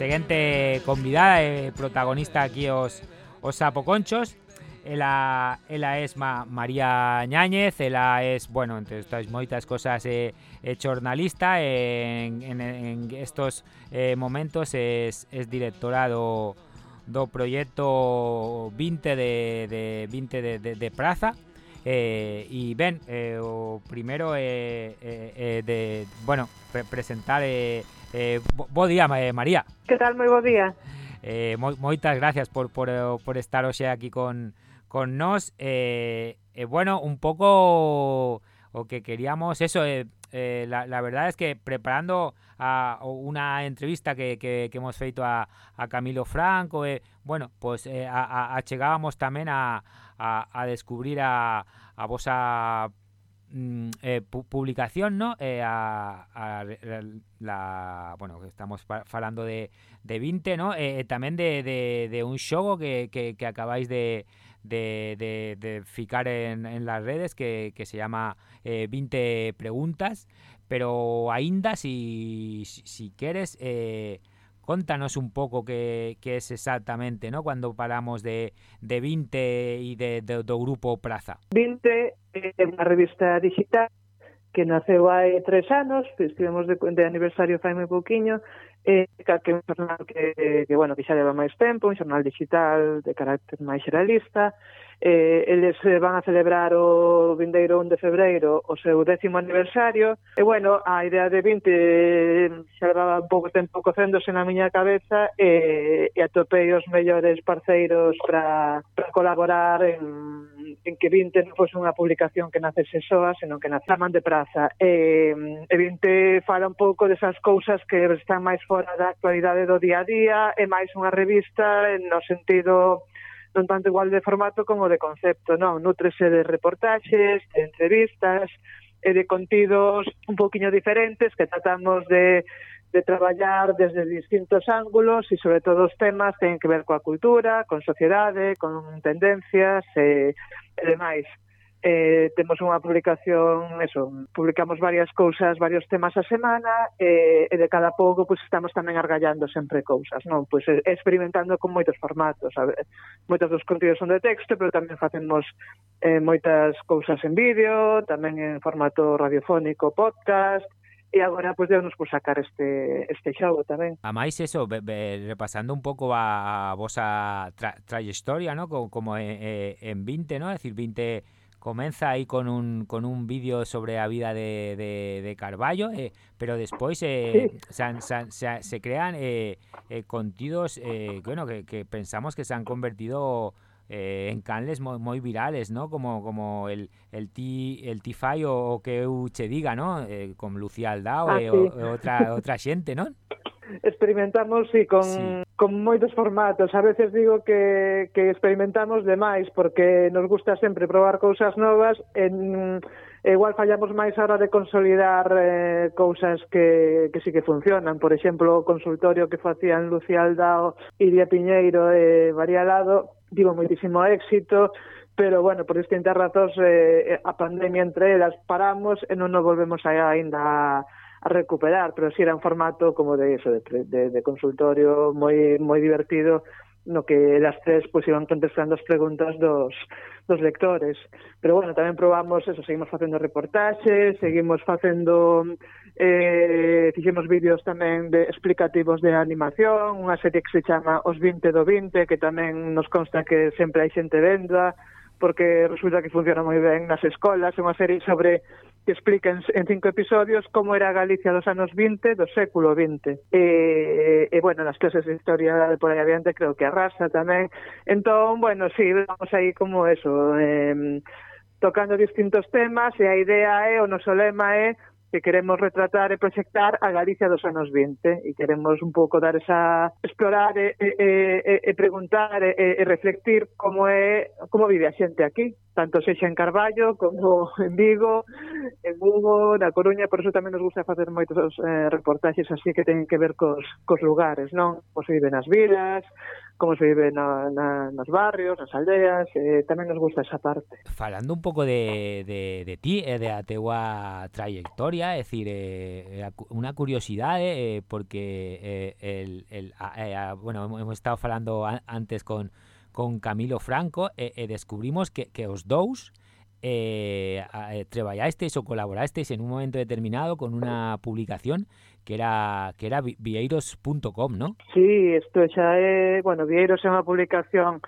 Speaker 4: convidada protagonista aquí os, os sapoconchos Ela, ela es Ma, María Ñáñez, ela es, bueno, entre estas moitas cosas, eh, eh, jornalista, eh, en, estos eh, momentos es, es directora do proxecto 20 de, de 20 de, de, de praza eh, e ben eh, o primeiro é eh, eh, eh, de bueno pre presentar eh, eh, bo, bo día eh, María.
Speaker 21: Que tal? Moi bo día
Speaker 4: eh, moi, moitas gracias por, por, eh, por estar hoxe aquí con con nós. Eh, eh, bueno un pouco o que queríamos eso eh, eh, la, verdad es que preparando a una entrevista que, que, hemos feito a, a Camilo Franco, eh, bueno, pues eh, a, a, achegábamos tamén a, a, descubrir a, a vosa mm, eh, pu- publicación, ¿no? Eh, a, a la, bueno, estamos fa- falando de, de 20, ¿no? Eh, tamén de, de, un que, que, que acabáis de, de, de, de ficar en, en, las redes que, que se llama eh, 20 preguntas pero aínda si, si, si queres eh, contanos un pouco que, que es exactamente ¿no? cuando paramos de, de 20 e de, de, do grupo Praza
Speaker 21: 20 é eh, unha revista digital que naceu hai tres anos, estivemos de, de aniversario fai moi pouquiño, eh, que é un xornal que, que, bueno, que xa leva máis tempo, un xornal digital de carácter máis xeralista, eh, eles eh, van a celebrar o vindeiro 1 de febreiro o seu décimo aniversario. E bueno, a idea de 20 eh, xa levaba pouco tempo cocéndose na miña cabeza e, e atopei os mellores parceiros para colaborar en, en que 20 non fose unha publicación que nacese soa, senón que nace man de praza. E, e 20 fala un pouco desas cousas que están máis fora da actualidade do día a día e máis unha revista no sentido non tanto igual de formato como de concepto, non, Nútrese de reportaxes, de entrevistas e de contidos un poquinho diferentes que tratamos de de traballar desde distintos ángulos e sobre todo os temas teñen que ver coa cultura, con sociedade, con tendencias e, e demais eh, temos unha publicación, eso, publicamos varias cousas, varios temas a semana, eh, e de cada pouco pues, estamos tamén argallando sempre cousas, non? Pues, eh, experimentando con moitos formatos, a ver, moitos dos contidos son de texto, pero tamén facemos eh, moitas cousas en vídeo, tamén en formato radiofónico, podcast, e agora pois pues, deunos por sacar este este xogo tamén.
Speaker 4: A máis eso, be, be, repasando un pouco a vosa tra, trayectoria, ¿no? Como, como en, en 20, ¿no? É dicir, 20 comeza aí con un con un vídeo sobre a vida de, de, de Carballo, eh, pero despois eh, se, se, crean eh, eh, contidos eh, bueno, que, que pensamos que se han convertido eh, en canles moi, moi virales, ¿no? Como como el el ti el tifai o, o que eu che diga, ¿no? Eh, con Lucía Aldao
Speaker 21: ah,
Speaker 4: e,
Speaker 21: sí.
Speaker 4: o, e outra outra xente, ¿no?
Speaker 21: experimentamos sí, con,
Speaker 4: sí.
Speaker 21: con moitos formatos. A veces digo que, que experimentamos demais porque nos gusta sempre probar cousas novas en igual fallamos máis a hora de consolidar eh, cousas que, que sí que funcionan. Por exemplo, o consultorio que facían Lucía Aldao, Iria Piñeiro e María Lado, tivo moitísimo éxito, pero bueno, por distintas razóns eh, a pandemia entre elas paramos e non nos volvemos a, ainda a, recuperar, pero si era un formato como de eso, de, de, de consultorio moi moi divertido no que las tres pues iban contestando as preguntas dos, dos lectores. Pero bueno, tamén probamos eso, seguimos facendo reportaxes, seguimos facendo eh, fixemos vídeos tamén de explicativos de animación, unha serie que se chama Os 20 do 20, que tamén nos consta que sempre hai xente venda, porque resulta que funciona moi ben nas escolas, é unha serie sobre que explica en, en cinco episodios como era Galicia dos anos 20 do século 20. E, eh, e bueno, nas clases de historia de por aí adiante creo que arrasa tamén. Entón, bueno, sí, vamos aí como eso, eh, tocando distintos temas e a idea é, o noso lema é que queremos retratar e proxectar a Galicia dos anos 20 e queremos un pouco dar esa explorar e, e, e, e preguntar e, e reflectir como é como vive a xente aquí, tanto sexa en Carballo como en Vigo, en Lugo, na Coruña, por eso tamén nos gusta facer moitos eh, reportaxes así que teñen que ver cos, cos lugares, non? Pois viven nas vilas, como se vive na, na, nos barrios, nas aldeas, eh, tamén nos gusta esa parte.
Speaker 4: Falando un pouco de, de, de ti e de a teua trayectoria, é dicir, eh, cu- unha curiosidade, eh, porque eh, el, el, eh, bueno, hemos- estado falando antes con, con Camilo Franco e, e descubrimos que, que os dous eh, eh, ou colaborasteis en un momento determinado con unha publicación que era que era vi- vieiros.com, ¿no?
Speaker 21: Sí, isto xa é, bueno, Vieiros é unha publicación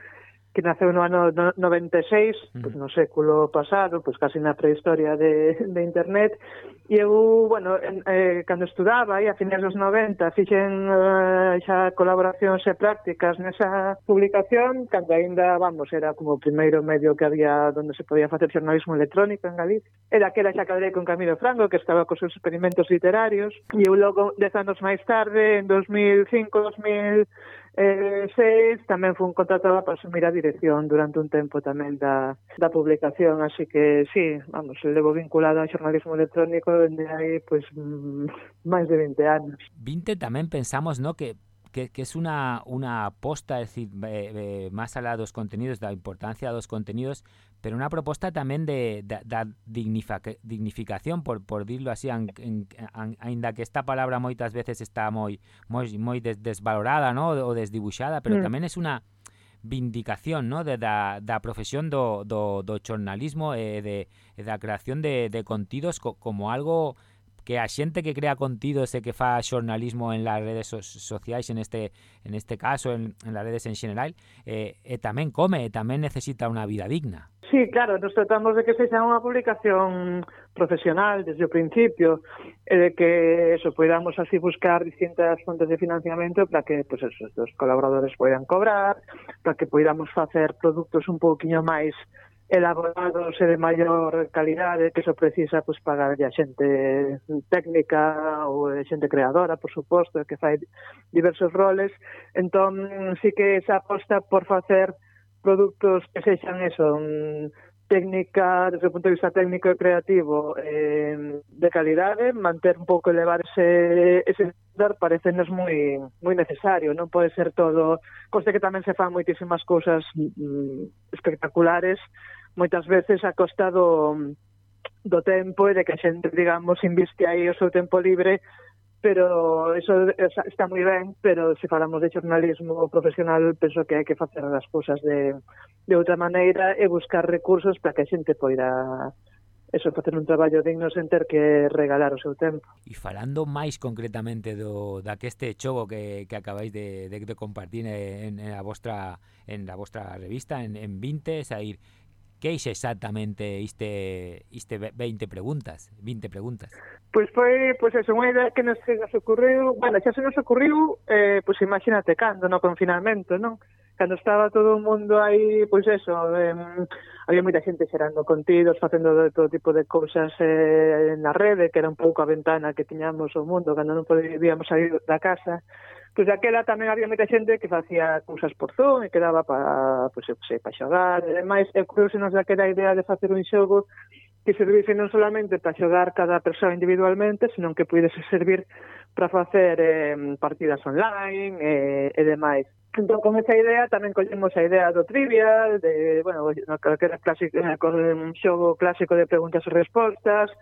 Speaker 21: que naceu no ano 96, mm. no século pasado, pois casi na prehistoria de, de internet, e eu, bueno, eh, cando estudaba, e a finais dos 90, fixen eh, xa colaboracións e prácticas nesa publicación, cando aínda, vamos, era como o primeiro medio que había donde se podía facer xornalismo electrónico en Galicia. Era que era xa cadrei con Camilo Franco, que estaba cos seus experimentos literarios, e eu logo, dez anos máis tarde, en 2005, 2000, Eh, seis tamén fun contratada para asumir a dirección durante un tempo tamén da, da publicación, así que sí, vamos, levo vinculado ao xornalismo electrónico dende hai, pois, mm, máis de 20 anos.
Speaker 4: 20 tamén pensamos, no, que que, que es una, una aposta, es decir, eh, eh, más allá dos contenidos, da importancia dos contenidos, pero una proposta tamén de, da, da dignificación, por, por dirlo así, an, en, an, ainda que esta palabra moitas veces está moi moi, moi des, desvalorada no? ou desdibuxada, pero
Speaker 21: mm.
Speaker 4: tamén é unha vindicación no? de, da, da profesión do, do, do xornalismo e de, e da creación de, de contidos co, como algo que a xente que crea contidos e que fa xornalismo en las redes so sociais en este en este caso, en, en las redes en general, eh, e tamén come, e tamén necesita unha vida digna.
Speaker 21: Sí, claro, nos tratamos de que sexa unha publicación profesional desde o principio, e de que eso, podamos así buscar distintas fontes de financiamento para que pues eso, os colaboradores poidan cobrar, para que podamos facer produtos un pouquiño máis elaborados e de maior calidade que eso precisa pues, pagar a xente técnica ou xente creadora, por suposto, que fai diversos roles. Entón, sí que esa aposta por facer produtos que sexan eso, un, técnica, desde o punto de vista técnico e creativo, eh, de calidade, manter un pouco elevar ese, ese estándar parecenos moi, moi necesario, non pode ser todo, coste que tamén se fan moitísimas cousas mm, espectaculares, moitas veces a costa do, do tempo e de que a xente, digamos, inviste aí o seu tempo libre, pero eso está moi ben, pero se falamos de xornalismo profesional, penso que hai que facer as cousas de, de outra maneira e buscar recursos para que a xente poida eso, facer un traballo digno sen ter que regalar o seu tempo.
Speaker 4: E falando máis concretamente do da que este xogo que, que acabáis de, de, de compartir en, en, a vostra, en a vostra revista, en, en Vintes, a ir que é exactamente este, este 20 preguntas? 20 preguntas.
Speaker 21: Pois foi, pois eso, unha idea que nos, nos ocorreu, bueno, xa se nos ocorreu, eh, pois imagínate cando, no confinamento, non? Cando estaba todo o mundo aí, pois eso, eh, había moita xente xerando contidos, facendo de todo tipo de cousas eh, na rede, que era un pouco a ventana que tiñamos o mundo cando non podíamos sair da casa. Pois aquela tamén había moita xente que facía cousas por Zoom e quedaba para, pois, eu sei, para xogar e demais, e nos daquela idea de facer un xogo que servise non solamente para xogar cada persoa individualmente, senón que pudese servir para facer eh, partidas online eh, e demais. Entón, con esa idea tamén collemos a idea do trivial, de, bueno, calquera clásico, eh, con un xogo clásico de preguntas e respostas,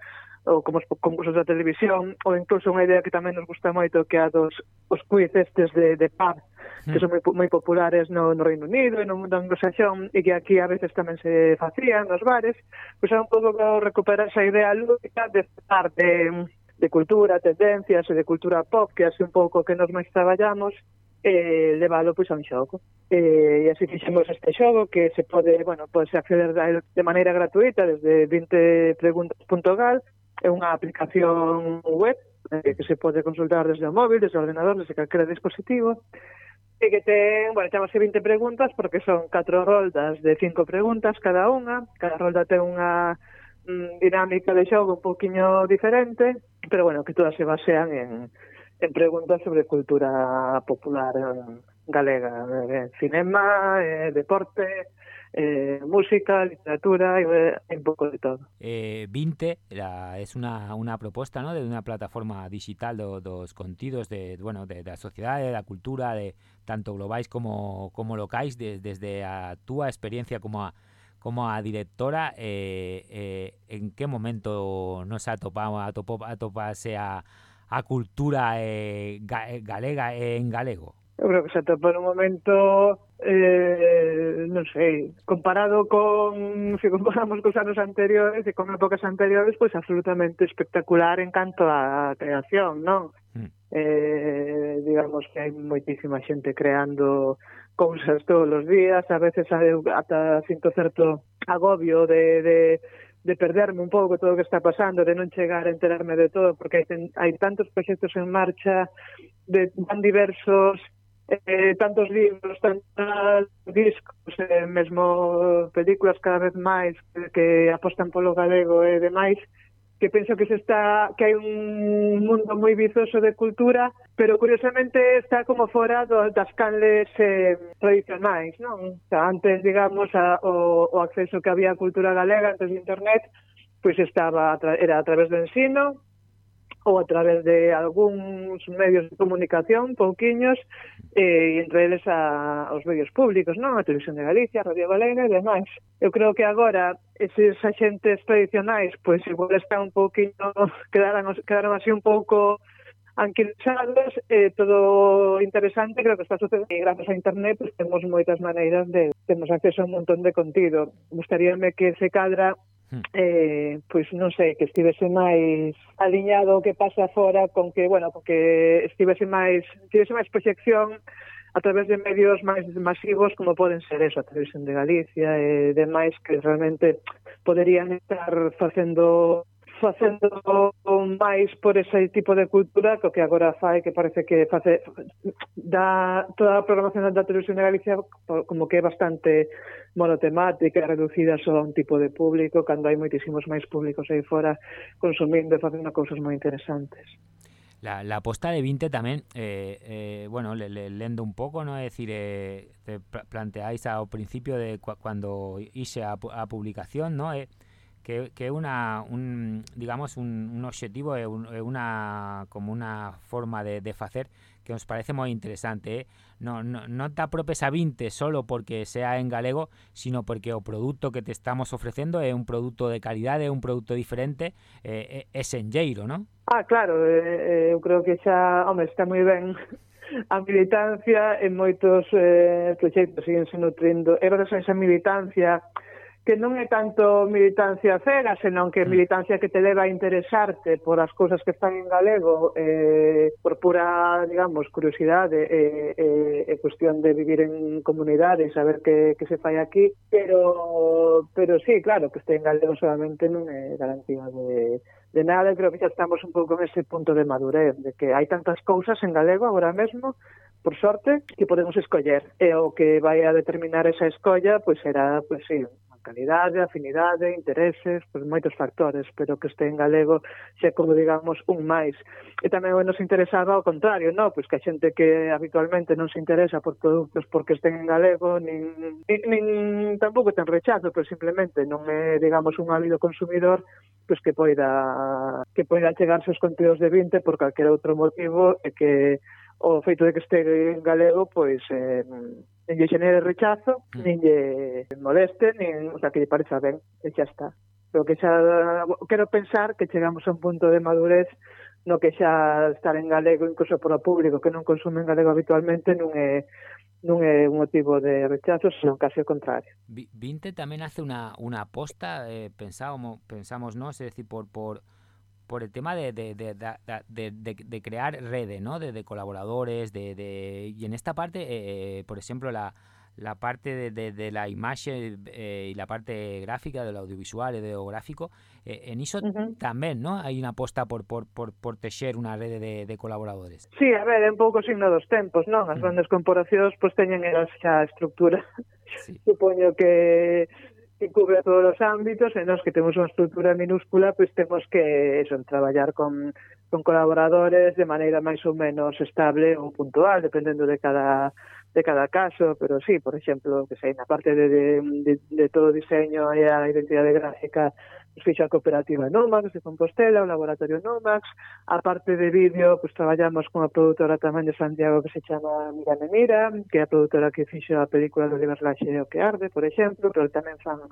Speaker 21: ou como os concursos da televisión, ou incluso unha idea que tamén nos gusta moito que a dos os quiz estes de, de pub, que son hmm. moi, moi populares no, no Reino Unido e no mundo anglosaxón, e que aquí a veces tamén se facían nos bares, pois era un pouco recuperar esa idea lúdica de estar de, de cultura, tendencias e de cultura pop, que así un pouco que nos máis traballamos, e leválo pois a un xogo. E, e así fixemos este xogo que se pode, bueno, pode acceder de maneira gratuita desde 20preguntas.gal É unha aplicación web eh, que se pode consultar desde o móvil, desde o ordenador, desde calquera dispositivo, e que ten, bueno, chamase 20 preguntas porque son catro roldas de cinco preguntas cada unha, cada rolda ten unha mm, dinámica de xogo un poquinho diferente, pero bueno, que todas se basean en, en preguntas sobre cultura popular en, galega, eh, cinema, eh, deporte, eh, música, literatura eh, un pouco de todo.
Speaker 4: Eh, 20 la, es una, una proposta ¿no? de unha plataforma digital do, dos contidos de, bueno, de, da sociedade, da cultura, de tanto globais como, como locais, de, desde a túa experiencia como a como a directora, eh, en que momento nos atopamos, atopó, atopase a, a cultura eh, ga, galega en galego?
Speaker 21: eu creo que se atopa un momento eh, non sei, comparado con, se comparamos cos anos anteriores e con épocas anteriores, pois absolutamente espectacular en canto á creación, non? Mm. Eh, digamos que hai moitísima xente creando cousas todos os días, a veces ata sinto certo agobio de, de, de perderme un pouco todo o que está pasando, de non chegar a enterarme de todo, porque hai, ten, hai tantos proxectos en marcha de tan diversos eh, tantos libros, tantos discos, eh, mesmo películas cada vez máis que, que apostan polo galego e demais, que penso que se está que hai un mundo moi vizoso de cultura, pero curiosamente está como fora do, das canles eh, tradicionais, non? O sea, antes, digamos, a, o, o acceso que había á cultura galega antes de internet, pois pues estaba era a través do ensino, ou a través de algúns medios de comunicación, pouquiños, e eh, entre eles a, aos medios públicos, non? A Televisión de Galicia, a Radio Galega e demais. Eu creo que agora eses agentes tradicionais pois igual están un pouquinho quedaron, quedaron así un pouco anquilosados eh, todo interesante creo que está sucedendo e gracias a internet pues, temos moitas maneiras de temos acceso a un montón de contido gustaríame que se cadra Hmm. eh, pois non sei, que estivese máis aliñado o que pasa fora con que, bueno, con que estivese máis, tivese máis proxección a través de medios máis masivos como poden ser eso, a televisión de Galicia eh, e demais que realmente poderían estar facendo facendo máis por ese tipo de cultura que o que agora fai, que parece que face da toda a programación da televisión de Galicia como que é bastante monotemática, reducida só a un tipo de público, cando hai moitísimos máis públicos aí fora consumindo e facendo cousas moi interesantes.
Speaker 4: La, la aposta de 20 tamén, eh, eh, bueno, le, le, lendo un pouco, ¿no? É dicir, eh, te planteáis ao principio de cu cando ixe a, a publicación, ¿no? Eh, que, que una, un, digamos, un, un objetivo e, un, eh, una, como unha forma de, de facer que nos parece moi interesante. Eh? No, no, non te apropes a 20 solo porque sea en galego, sino porque o produto que te estamos ofrecendo é un produto de calidade, é un produto diferente, eh, eh é, é senlleiro, non?
Speaker 21: Ah, claro, eh, eu creo que xa, home, está moi ben a militancia en moitos eh, proxectos siguen se nutrindo. É gracias a esa militancia que non é tanto militancia cega, senón que mm. militancia que te leva a interesarte por as cousas que están en galego, eh, por pura, digamos, curiosidade e eh, eh, cuestión de vivir en comunidade e saber que, que se fai aquí, pero pero sí, claro, que este en galego solamente non é garantía de, de nada, creo que xa estamos un pouco en ese punto de madurez, de que hai tantas cousas en galego agora mesmo, por sorte, que podemos escoller. E o que vai a determinar esa escolla, pois pues, será, pois pues, sí, calidade, afinidade, intereses, pois moitos factores, pero que este en galego xa como digamos un máis. E tamén nos interesaba ao contrario, non? Pois que a xente que habitualmente non se interesa por produtos porque estén en galego, nin, nin, nin tampouco ten rechazo, pero simplemente non é, digamos, un ávido consumidor pois que poida que poida chegarse os contidos de 20 por calquer outro motivo e que o feito de que este en galego pois eh, nin lle xenere rechazo, mm. nin lle moleste, nin, o sea, que lle pareza ben, e xa está. Pero que xa, quero pensar que chegamos a un punto de madurez no que xa estar en galego incluso para o público que non consume en galego habitualmente non é non é un motivo de rechazo, senón case o contrario.
Speaker 4: Vinte tamén hace unha, unha aposta, eh, pensamos, pensamos nós, é dicir, por, por por el tema de, de, de, de de crear redes, ¿no? De, colaboradores, de, de... y en esta parte, eh, eh, por ejemplo, la, la parte de, de, de la imagen eh, y la parte gráfica, del audiovisual, de lo gráfico, eh, en ISO uh -huh. tamén, ¿no? Hai unha aposta por, por, por, por texer unha rede de, de colaboradores.
Speaker 21: Sí, a ver, é un pouco signo dos tempos, non? As mm. grandes corporacións pois pues, teñen elas xa estructura. Sí. Supoño que que cubre todos os ámbitos e nos que temos unha estrutura minúscula pois temos que eso, traballar con, con colaboradores de maneira máis ou menos estable ou puntual dependendo de cada de cada caso, pero sí, por exemplo, que sei, na parte de, de, de, de todo o diseño e a identidade gráfica fixo a cooperativa Nomax de Compostela, o laboratorio Nomax, a parte de vídeo, pois pues, traballamos con a produtora tamén de Santiago que se chama Mira Mira, que é a produtora que fixo a película do Oliver Laxe o que arde, por exemplo, pero tamén fan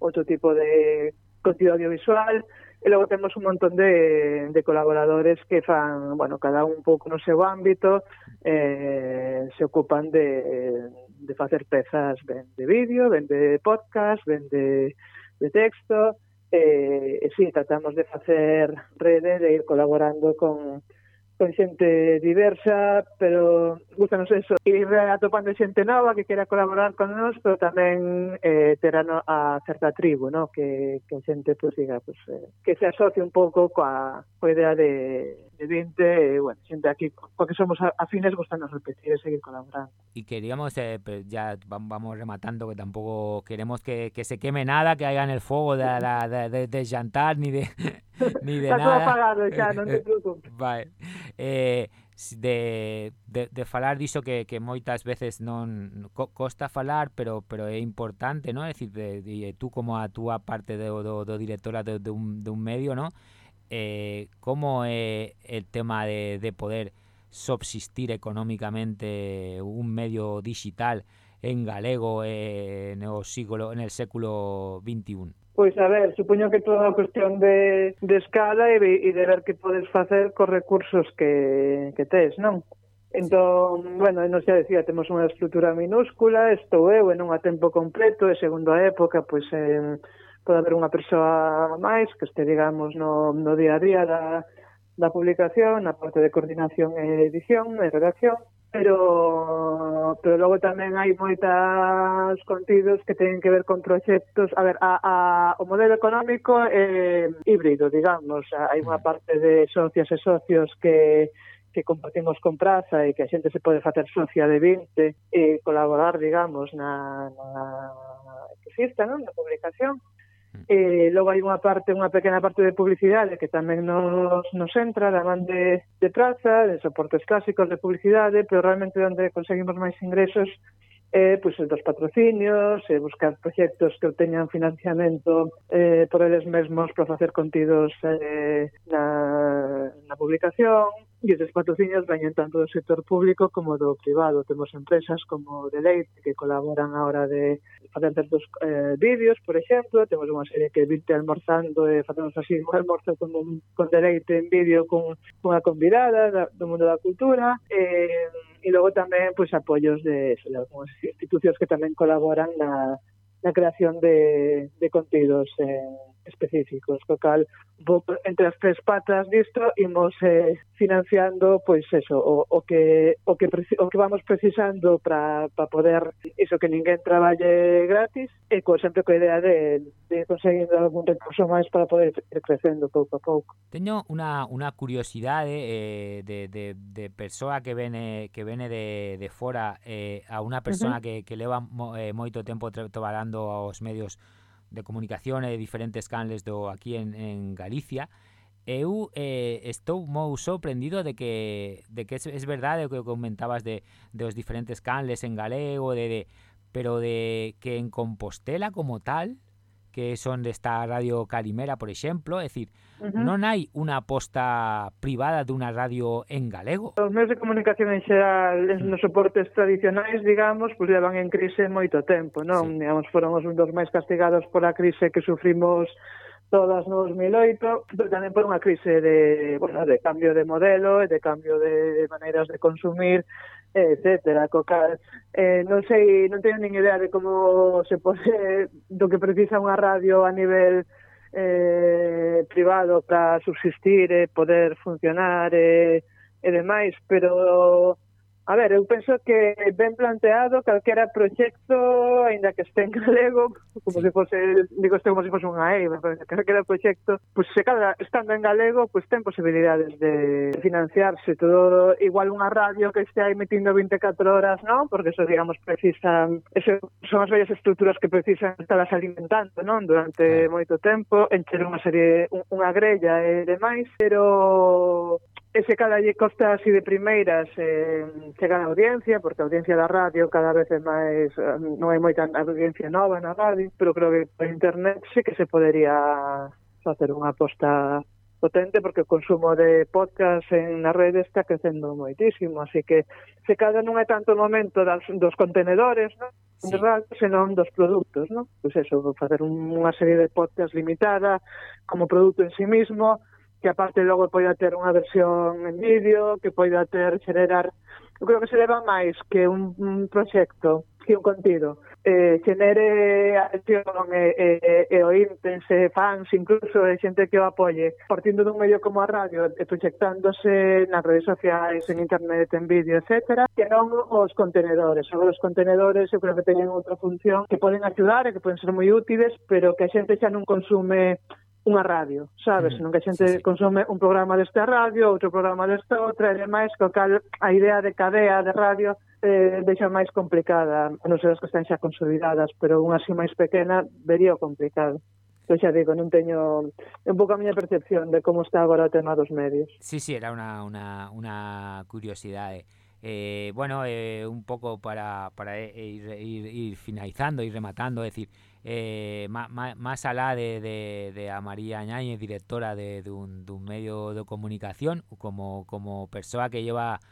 Speaker 21: outro tipo de contido audiovisual, e logo temos un montón de, de colaboradores que fan, bueno, cada un pouco no seu ámbito, eh, se ocupan de, de facer pezas ben de vídeo, ben de podcast, ben de, de texto, eh, sí, tratamos de facer rede, de ir colaborando con, con xente diversa, pero gustanos eso, ir atopando xente nova que quera colaborar con nós, pero tamén eh, ter a, certa tribu, no? que, que xente pues, diga, pues, eh, que se asocie un pouco coa, coa idea de, de 20, e, bueno, xente aquí, porque somos afines, gustanos repetir e seguir colaborando.
Speaker 4: Y queríamos, eh, ya vamos rematando, que tampoco queremos que, que se queme nada, que haya en el fuego de, de, de, de jantar, ni de... ni de
Speaker 21: Está
Speaker 4: nada.
Speaker 21: todo apagado xa, non te preocupes.
Speaker 4: Vale. eh, de, de, de falar diso que, que moitas veces non co, costa falar, pero pero é importante, ¿no? É dicir, de, de, tú como a túa parte do, do, do directora de, de, un, de un medio, ¿no? Eh, como é el tema de, de poder subsistir económicamente un medio digital en galego eh, en, el siglo, en el século XXI?
Speaker 21: Pois a ver, supoño que toda a cuestión de, de escala e, e de ver que podes facer cos recursos que, que tes, non? Entón, bueno, non xa decía, temos unha estrutura minúscula, estou eu en un a tempo completo e segundo a época, pois eh, pode haber unha persoa máis que este, digamos, no, no día a día da, da publicación, na parte de coordinación e edición e redacción, pero pero logo tamén hai moitas contidos que teñen que ver con proxectos, a ver, a, a o modelo económico é eh, híbrido, digamos, hai unha parte de socias e socios que que compartimos con praza e que a xente se pode facer socia de 20 e colaborar, digamos, na, na que exista, non? na publicación. Eh, logo hai unha parte, unha pequena parte de publicidade que tamén nos, nos entra da man de, de praza, de soportes clásicos de publicidade, pero realmente onde conseguimos máis ingresos eh, pois pues, dos patrocinios, eh, buscar proxectos que obteñan financiamento eh, por eles mesmos para facer contidos eh, na, na publicación, E eses patrocinios veñen tanto do sector público como do privado. Temos empresas como Deleite que colaboran a hora de facer certos eh, vídeos, por exemplo. Temos unha serie que vinte almorzando e facemos así un almorzo con, con Deleite en vídeo con unha convidada da, do mundo da cultura. Eh, e logo tamén pois, apoios de, de algunhas institucións que tamén colaboran na, na creación de, de contidos eh, específicos, co cal bo, entre as tres patas disto imos eh, financiando pois eso, o, o que o que o que vamos precisando para para poder iso que ninguén traballe gratis e co sempre coa idea de, de conseguindo algún recurso máis para poder ir crecendo pouco a pouco.
Speaker 4: Teño unha unha curiosidade eh, de, de, de persoa que vene que vene de, de fora eh, a unha persoa
Speaker 21: uh -huh.
Speaker 4: que, que leva mo, eh, moito tempo trabalhando aos medios de comunicación e diferentes canles do aquí en, en Galicia, eu eh, estou moi sorprendido de que de que es, es verdade o que comentabas de, de os diferentes canles en galego, de, de pero de que en Compostela como tal que son desta radio Calimera, por exemplo, é dicir,
Speaker 21: uh -huh.
Speaker 4: non hai unha aposta privada dunha radio en galego.
Speaker 21: Os medios de comunicación en xeral, en nos soportes tradicionais, digamos, pois pues, levan en crise moito tempo, non? Sí. Digamos, foron os dos máis castigados pola crise que sufrimos todas no 2008, pero tamén por unha crise de, bueno, de cambio de modelo e de cambio de maneiras de consumir etcétera, co cal eh, non sei, non teño nin idea de como se pode do que precisa unha radio a nivel eh, privado para subsistir e eh, poder funcionar e eh, e demais, pero A ver, eu penso que ben planteado calquera proxecto, aínda que este en galego, como sí. se fose, digo este como se fose unha EI, calquera proxecto, pois pues, se cada, estando en galego, pois pues, ten posibilidades de financiarse todo, igual unha radio que estea emitindo 24 horas, non? Porque eso, digamos, precisan, eso, son as bellas estruturas que precisan estarlas alimentando, non? Durante moito tempo, encher unha serie, unha grella e demais, pero ese cada lle costa así de primeiras eh, chegar a audiencia, porque a audiencia da radio cada vez é máis, eh, non hai moita audiencia nova na radio, pero creo que por internet sí que se podería facer unha aposta potente porque o consumo de podcast en na rede está crecendo moitísimo, así que se cada non é tanto o momento das, dos contenedores, non? sí. de radio, senón dos produtos, non? Pois pues eso, facer unha serie de podcast limitada como produto en sí mismo, que aparte logo poida ter unha versión en vídeo, que poida ter generar... Eu creo que se leva máis que un, un proxecto, que un contido. Eh, genere atención e, e, e ointes, e fans, incluso e xente que o apoie. Partindo dun medio como a radio, e proxectándose nas redes sociais, en internet, en vídeo, etc. Que non os contenedores. Sobre os contenedores, eu creo que teñen outra función que poden axudar e que poden ser moi útiles, pero que a xente xa non consume unha radio, sabes?
Speaker 4: Mm,
Speaker 21: non que a xente sí, sí. consome un programa desta radio, outro programa desta outra, e demais, co cal a idea de cadea de radio eh, deixa máis complicada, a non ser as que están xa consolidadas, pero unha así máis pequena vería complicado. Pois xa digo, non teño un pouco a miña percepción de como está agora o tema dos medios.
Speaker 4: Sí, sí, era unha, unha, unha curiosidade. Eh. Bueno, eh, un pouco para, para ir, ir, finalizando, ir rematando, é dicir, eh, máis alá de, a María Añáñez, directora de, un, medio de comunicación, como, persoa que lleva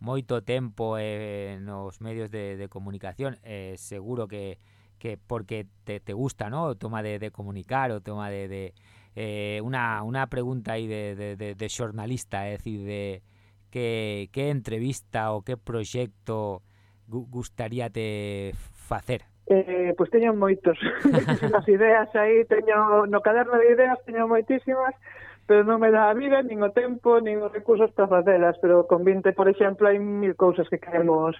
Speaker 4: moito tempo eh, nos medios de, comunicación, eh, seguro que, que porque te, gusta, ¿no? Toma de, comunicar, o toma de... eh, una, pregunta aí de, de, de, de xornalista, é dicir, de que, que entrevista ou que proxecto gustaríate facer?
Speaker 21: Eh, pois teño moitos, as ideas aí, teño no caderno de ideas teño moitísimas, pero non me dá a vida, nin o tempo, nin os recursos para facelas, pero con 20, por exemplo, hai mil cousas que queremos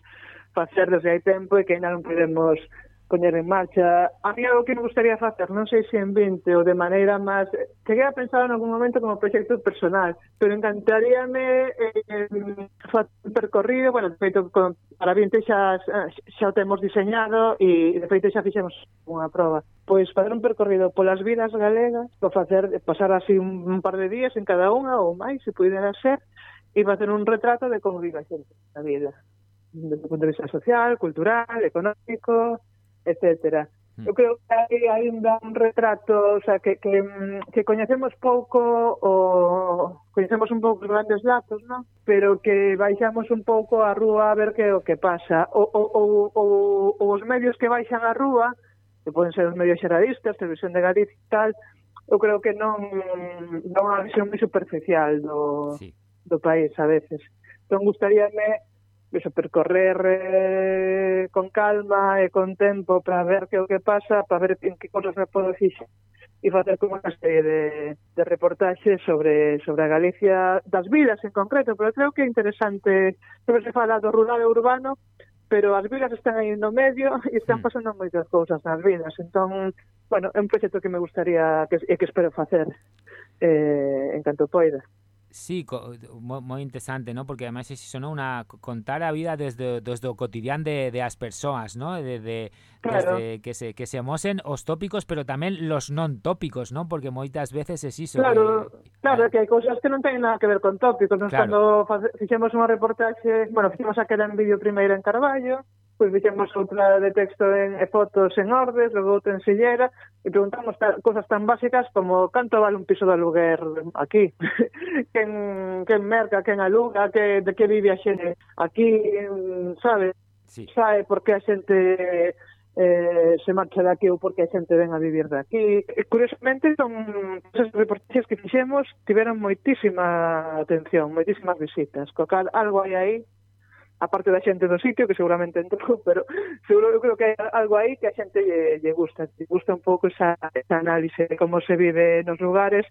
Speaker 21: facer desde hai tempo e que ainda non podemos poñer en marcha. A mí algo que me gustaría facer, non sei se en 20 ou de maneira máis... Cheguei a pensar en algún momento como proxecto personal, pero encantaríame eh, facer un percorrido, bueno, de feito, con, para 20 xa, xa o temos diseñado e de feito xa fixemos unha proba. Pois facer un percorrido polas vidas galegas, o facer pasar así un, un par de días en cada unha ou máis, se pudera ser, e facer un retrato de como vive a xente na vida. desde o punto de vista social, cultural, económico, etcétera. Hmm. Eu creo que hai ainda un retrato, o sea, que, que, que coñecemos pouco o coñecemos un pouco os grandes datos, non? Pero que baixamos un pouco a rúa a ver que o que pasa. O, o, o, o, o os medios que baixan a rúa, que poden ser os medios xeradistas, Televisión de Galicia e tal, eu creo que non dá unha visión moi superficial do, sí. do país a veces. Entón, gustaríame eso, percorrer eh, con calma e con tempo para ver que o que pasa, para ver en que cosas me podo fixar e facer como unha serie de, de reportaxes sobre, sobre a Galicia das vilas en concreto, pero creo que é interesante sempre se fala do rural e urbano, pero as vilas están aí no medio e están mm. pasando moitas cousas nas vilas, entón, bueno, é un proxecto que me gustaría que, e que espero facer eh, en canto poida.
Speaker 4: Sí, moi interesante, ¿no? Porque ademais iso non unha contar a vida desde desde o cotidiano de, de as persoas, ¿no? De, de
Speaker 21: claro.
Speaker 4: desde que se que se amosen os tópicos, pero tamén los non tópicos, ¿no? Porque moitas veces es iso.
Speaker 21: Claro, eh, eh. que... claro, que hai cousas que non teñen nada que ver con tópicos. Nos
Speaker 4: claro.
Speaker 21: cando fixemos unha reportaxe, bueno, fixemos aquela en vídeo primeiro en Carballo, pois fixemos outra de texto en, e fotos en ordes, logo outra en sillera, e preguntamos ta, cosas tan básicas como canto vale un piso de aluguer aquí, quen, quen merca, quen aluga, que, de que vive a xente aquí, sabe,
Speaker 4: sí.
Speaker 21: sabe por que a xente eh, se marcha daqui ou porque a xente ven a vivir daqui. E, curiosamente, son esas reportaxes que fixemos tiveron moitísima atención, moitísimas visitas, co cal algo hai aí aparte da xente do sitio, que seguramente entrou, pero seguro eu creo que hai algo aí que a xente lle, lle gusta, lle gusta un pouco esa, esa análise de como se vive nos lugares,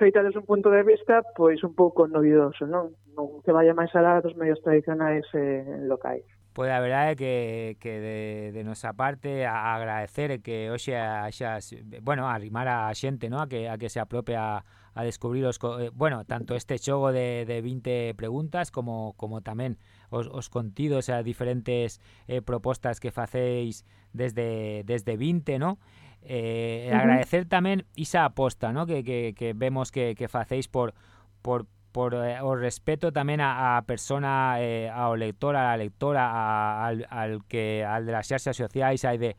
Speaker 21: feita desde un punto de vista pois un pouco novidoso, non? non que vaya máis alá dos medios tradicionais eh, locais.
Speaker 4: Pois a verdade é que, que de, de nosa parte a agradecer que hoxe haxas, bueno, a arrimar a xente, non? A que, a que se apropia a, a descubrir os, eh, bueno, tanto este xogo de, de 20 preguntas como como tamén os, os contidos as diferentes eh, propostas que facéis desde desde 20, ¿no? Eh, e
Speaker 22: Ujú.
Speaker 4: agradecer tamén esa aposta, ¿no? Que, que, que vemos que, que facéis por por por eh, o respeto tamén a, a persona eh, ao lector, a la lectora, a, al, al que al de las xarxas sociais, hai de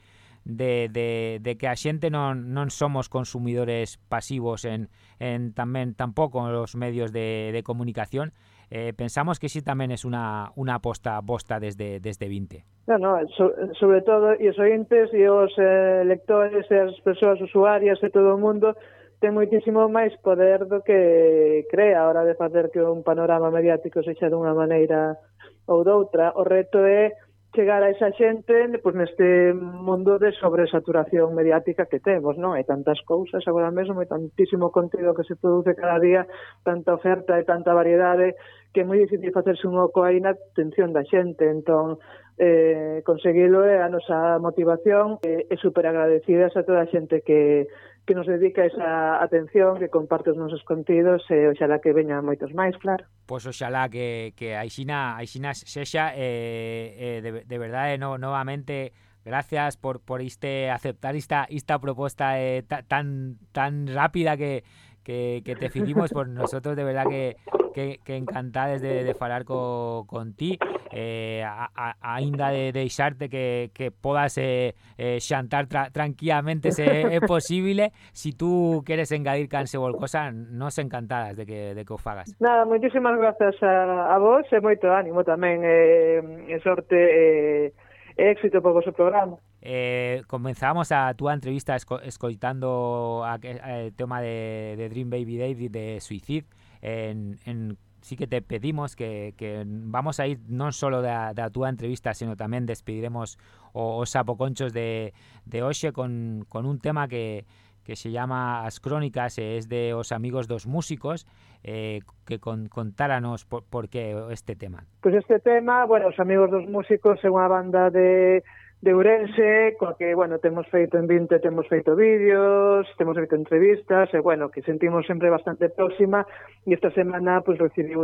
Speaker 4: de, de, de que a xente non, non somos consumidores pasivos en, en tamén tampouco os medios de, de comunicación, eh, pensamos que sí tamén é unha, unha aposta bosta desde, desde 20.
Speaker 21: No, no, eh, so, eh, sobre todo, e os ointes e os eh, lectores e as persoas usuarias e todo o mundo ten moitísimo máis poder do que crea a hora de facer que un panorama mediático se xa dunha maneira ou doutra. O reto é chegar a esa xente pois, neste mundo de sobresaturación mediática que temos, non? Hai tantas cousas agora mesmo, hai tantísimo contido que se produce cada día, tanta oferta e tanta variedade, que é moi difícil facerse un oco aí na atención da xente. Entón, eh, conseguilo é a nosa motivación eh, e super agradecidas a toda a xente que, que nos dedica esa atención, que comparte os nosos contidos e oxalá que veñan moitos máis, claro.
Speaker 4: Pois oxalá que, que Aixina, Aixina sexa eh, eh, de, de verdade no, novamente gracias por, por iste aceptar esta, esta proposta eh, ta, tan, tan rápida que, que, que te seguimos, por nosotros de verdad que, que, que encantades de, de falar co, con ti eh, a, a, ainda de deixarte que, que podas eh, eh, xantar tra, tranquilamente se é posible. Si tú queres engadir canse cosa nos encantadas de que, de que o fagas.
Speaker 21: Nada, moitísimas grazas a, a vos e moito ánimo tamén eh, e, e sorte e, e éxito por vosso programa.
Speaker 4: Eh, comenzamos a túa entrevista esco escoitando eh, el tema de, de, Dream Baby Day de Suicide en, en sí que te pedimos que, que vamos a ir non só da, da túa entrevista, sino tamén despediremos os sapoconchos de, de hoxe con, con un tema que, que se llama As Crónicas, e es de os amigos dos músicos, eh, que con, contáranos por, por que este tema.
Speaker 21: Pois pues este tema, bueno, os amigos dos músicos é unha banda de de Ourense, coa que, bueno, temos feito en 20, temos feito vídeos, temos feito entrevistas, e, bueno, que sentimos sempre bastante próxima, e esta semana, pois, pues, recibiu,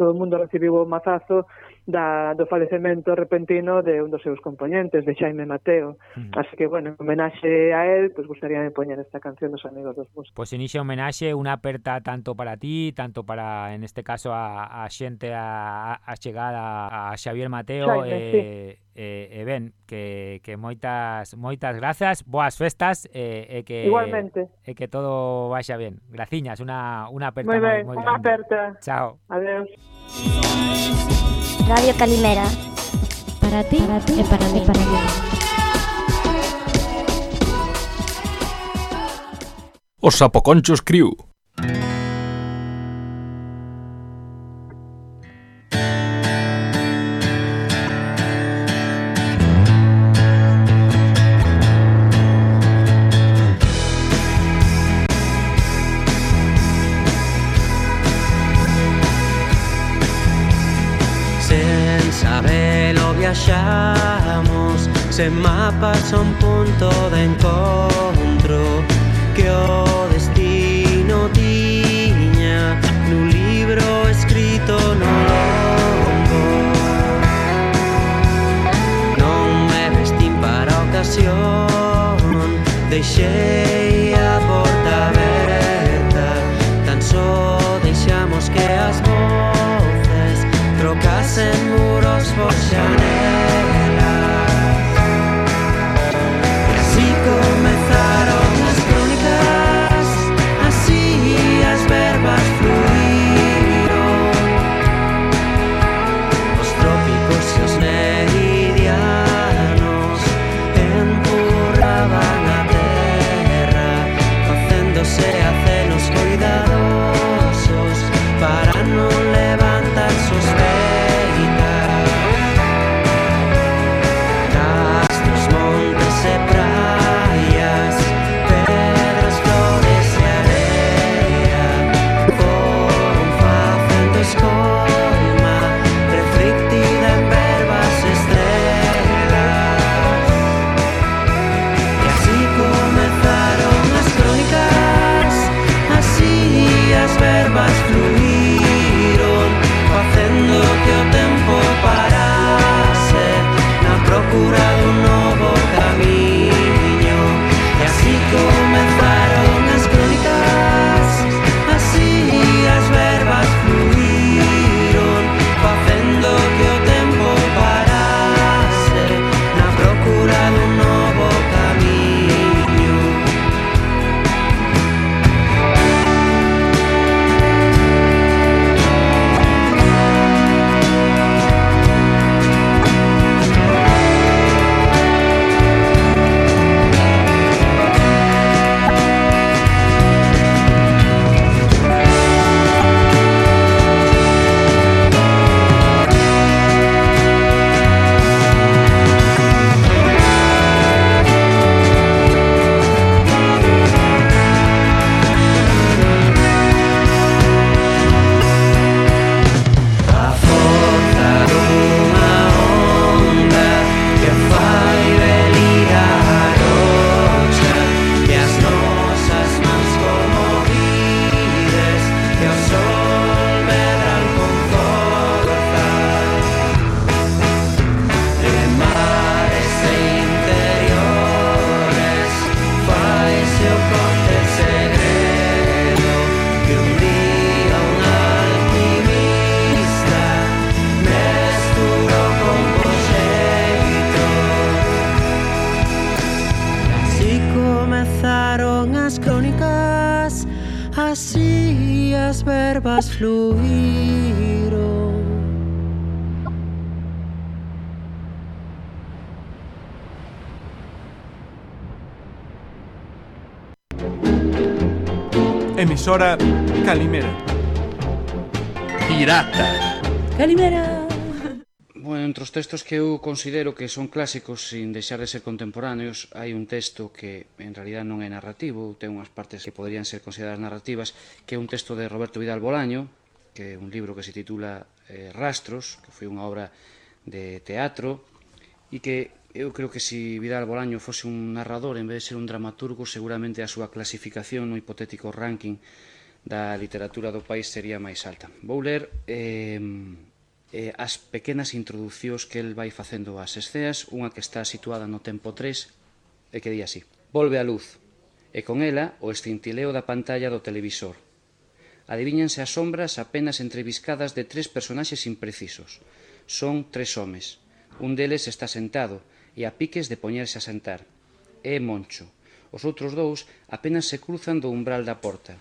Speaker 21: todo o mundo recibiu o mazazo da, do falecemento repentino de un dos seus componentes, de Xaime Mateo. Mm. Así que, bueno, en homenaxe a él, pois, pues, gustaría me poñer esta canción dos amigos dos músicos.
Speaker 4: Pois, pues homenaxe, unha aperta tanto para ti, tanto para, en este caso, a, a xente a, a chegada a, Xavier Mateo,
Speaker 21: Xaime,
Speaker 4: e... sí. eh, eh, ben, que, que moitas moitas grazas, boas festas e, e que
Speaker 21: Igualmente.
Speaker 4: e que todo vaya ben. Graciñas, unha unha aperta
Speaker 21: moi, ben,
Speaker 4: moi
Speaker 21: unha aperta.
Speaker 4: Chao.
Speaker 21: Adeus.
Speaker 23: Radio Calimera.
Speaker 2: Para ti, para ti e para mí. Para mí.
Speaker 24: Os Sapoconchos Crew.
Speaker 25: emisora Calimera.
Speaker 24: Pirata.
Speaker 6: Calimera.
Speaker 22: Bueno, entre os textos que eu considero que son clásicos sin deixar de ser contemporáneos, hai un texto que en realidad non é narrativo, ten unhas partes que poderían ser consideradas narrativas, que é un texto de Roberto Vidal Bolaño, que é un libro que se titula eh, Rastros, que foi unha obra de teatro, e que Eu creo que se si Vidal Bolaño fose un narrador en vez de ser un dramaturgo, seguramente a súa clasificación no hipotético ranking da literatura do país sería máis alta. Vou ler eh, eh, as pequenas introducións que el vai facendo ás esceas, unha que está situada no tempo 3 e que di así. Volve a luz, e con ela o escintileo da pantalla do televisor. Adivíñanse as sombras apenas entreviscadas de tres personaxes imprecisos. Son tres homes. Un deles está sentado, e a piques de poñerse a sentar. É Moncho. Os outros dous apenas se cruzan do umbral da porta.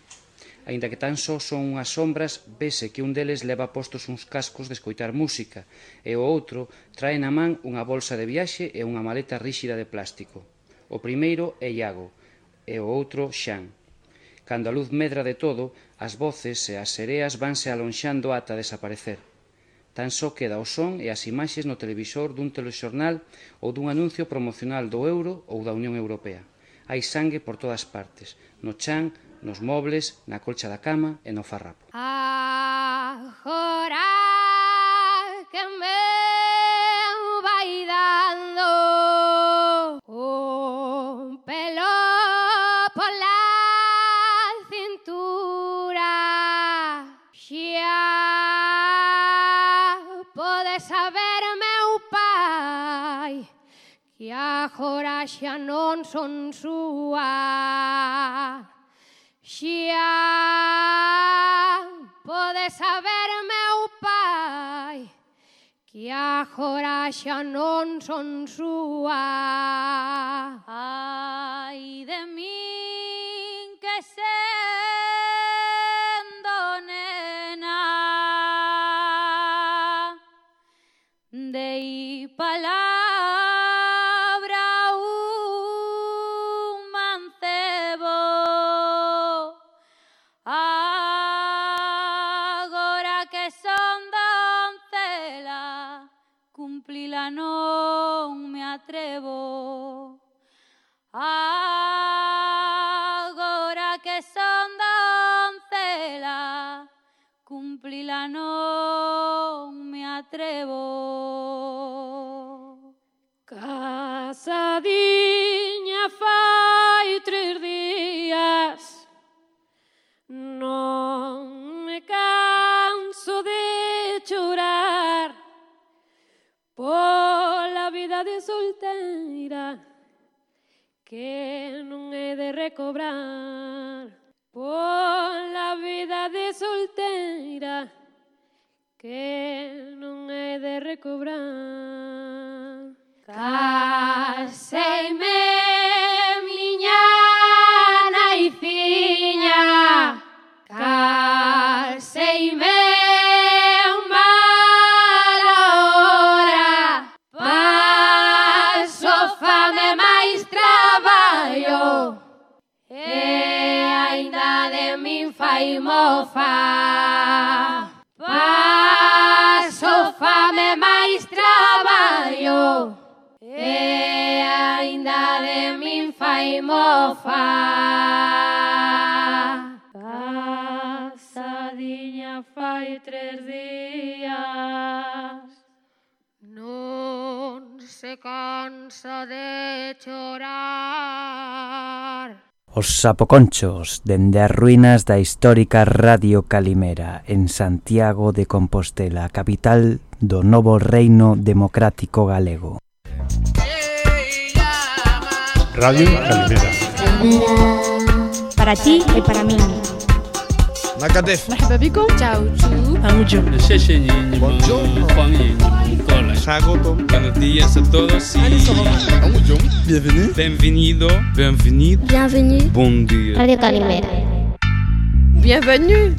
Speaker 22: Ainda que tan só son unhas sombras, vese que un deles leva postos uns cascos de escoitar música e o outro trae na man unha bolsa de viaxe e unha maleta ríxida de plástico. O primeiro é Iago e o outro Xan. Cando a luz medra de todo, as voces e as sereas vanse alonxando ata desaparecer. Tan só queda o son e as imaxes no televisor dun telexornal ou dun anuncio promocional do euro ou da Unión Europea. Hai sangue por todas partes, no chan, nos mobles, na colcha da cama e no farrapo.
Speaker 9: Ah! agora xa non son súa. Xa pode saber meu pai que agora xa non son súa.
Speaker 26: Ai de min que sendo nena de ir palabra. Ahora que son doncelas, cumplí la no me atrevo.
Speaker 9: solteira que non é de recobrar. Pola vida de solteira que non é de recobrar. Caseime faimo fa Paso fame máis traballo. E ainda de min fai fa Casadiña fai tres días. Non se cansa de chorar.
Speaker 27: Os sapoconchos dende as ruínas da histórica Radio Calimera en Santiago de Compostela, capital do novo reino democrático galego.
Speaker 23: Radio Calimera.
Speaker 2: Para ti e para min.
Speaker 23: Nakatef.
Speaker 2: مرحبا بكم تشاو تشو
Speaker 23: Buongiorno.
Speaker 28: Sagoto. Buenos días a todos y
Speaker 23: Bienvenue.
Speaker 28: bienvenido, bienvenido,
Speaker 2: Bienvenue.
Speaker 28: bon dia.
Speaker 2: Radio Calimera.
Speaker 6: Bienvenue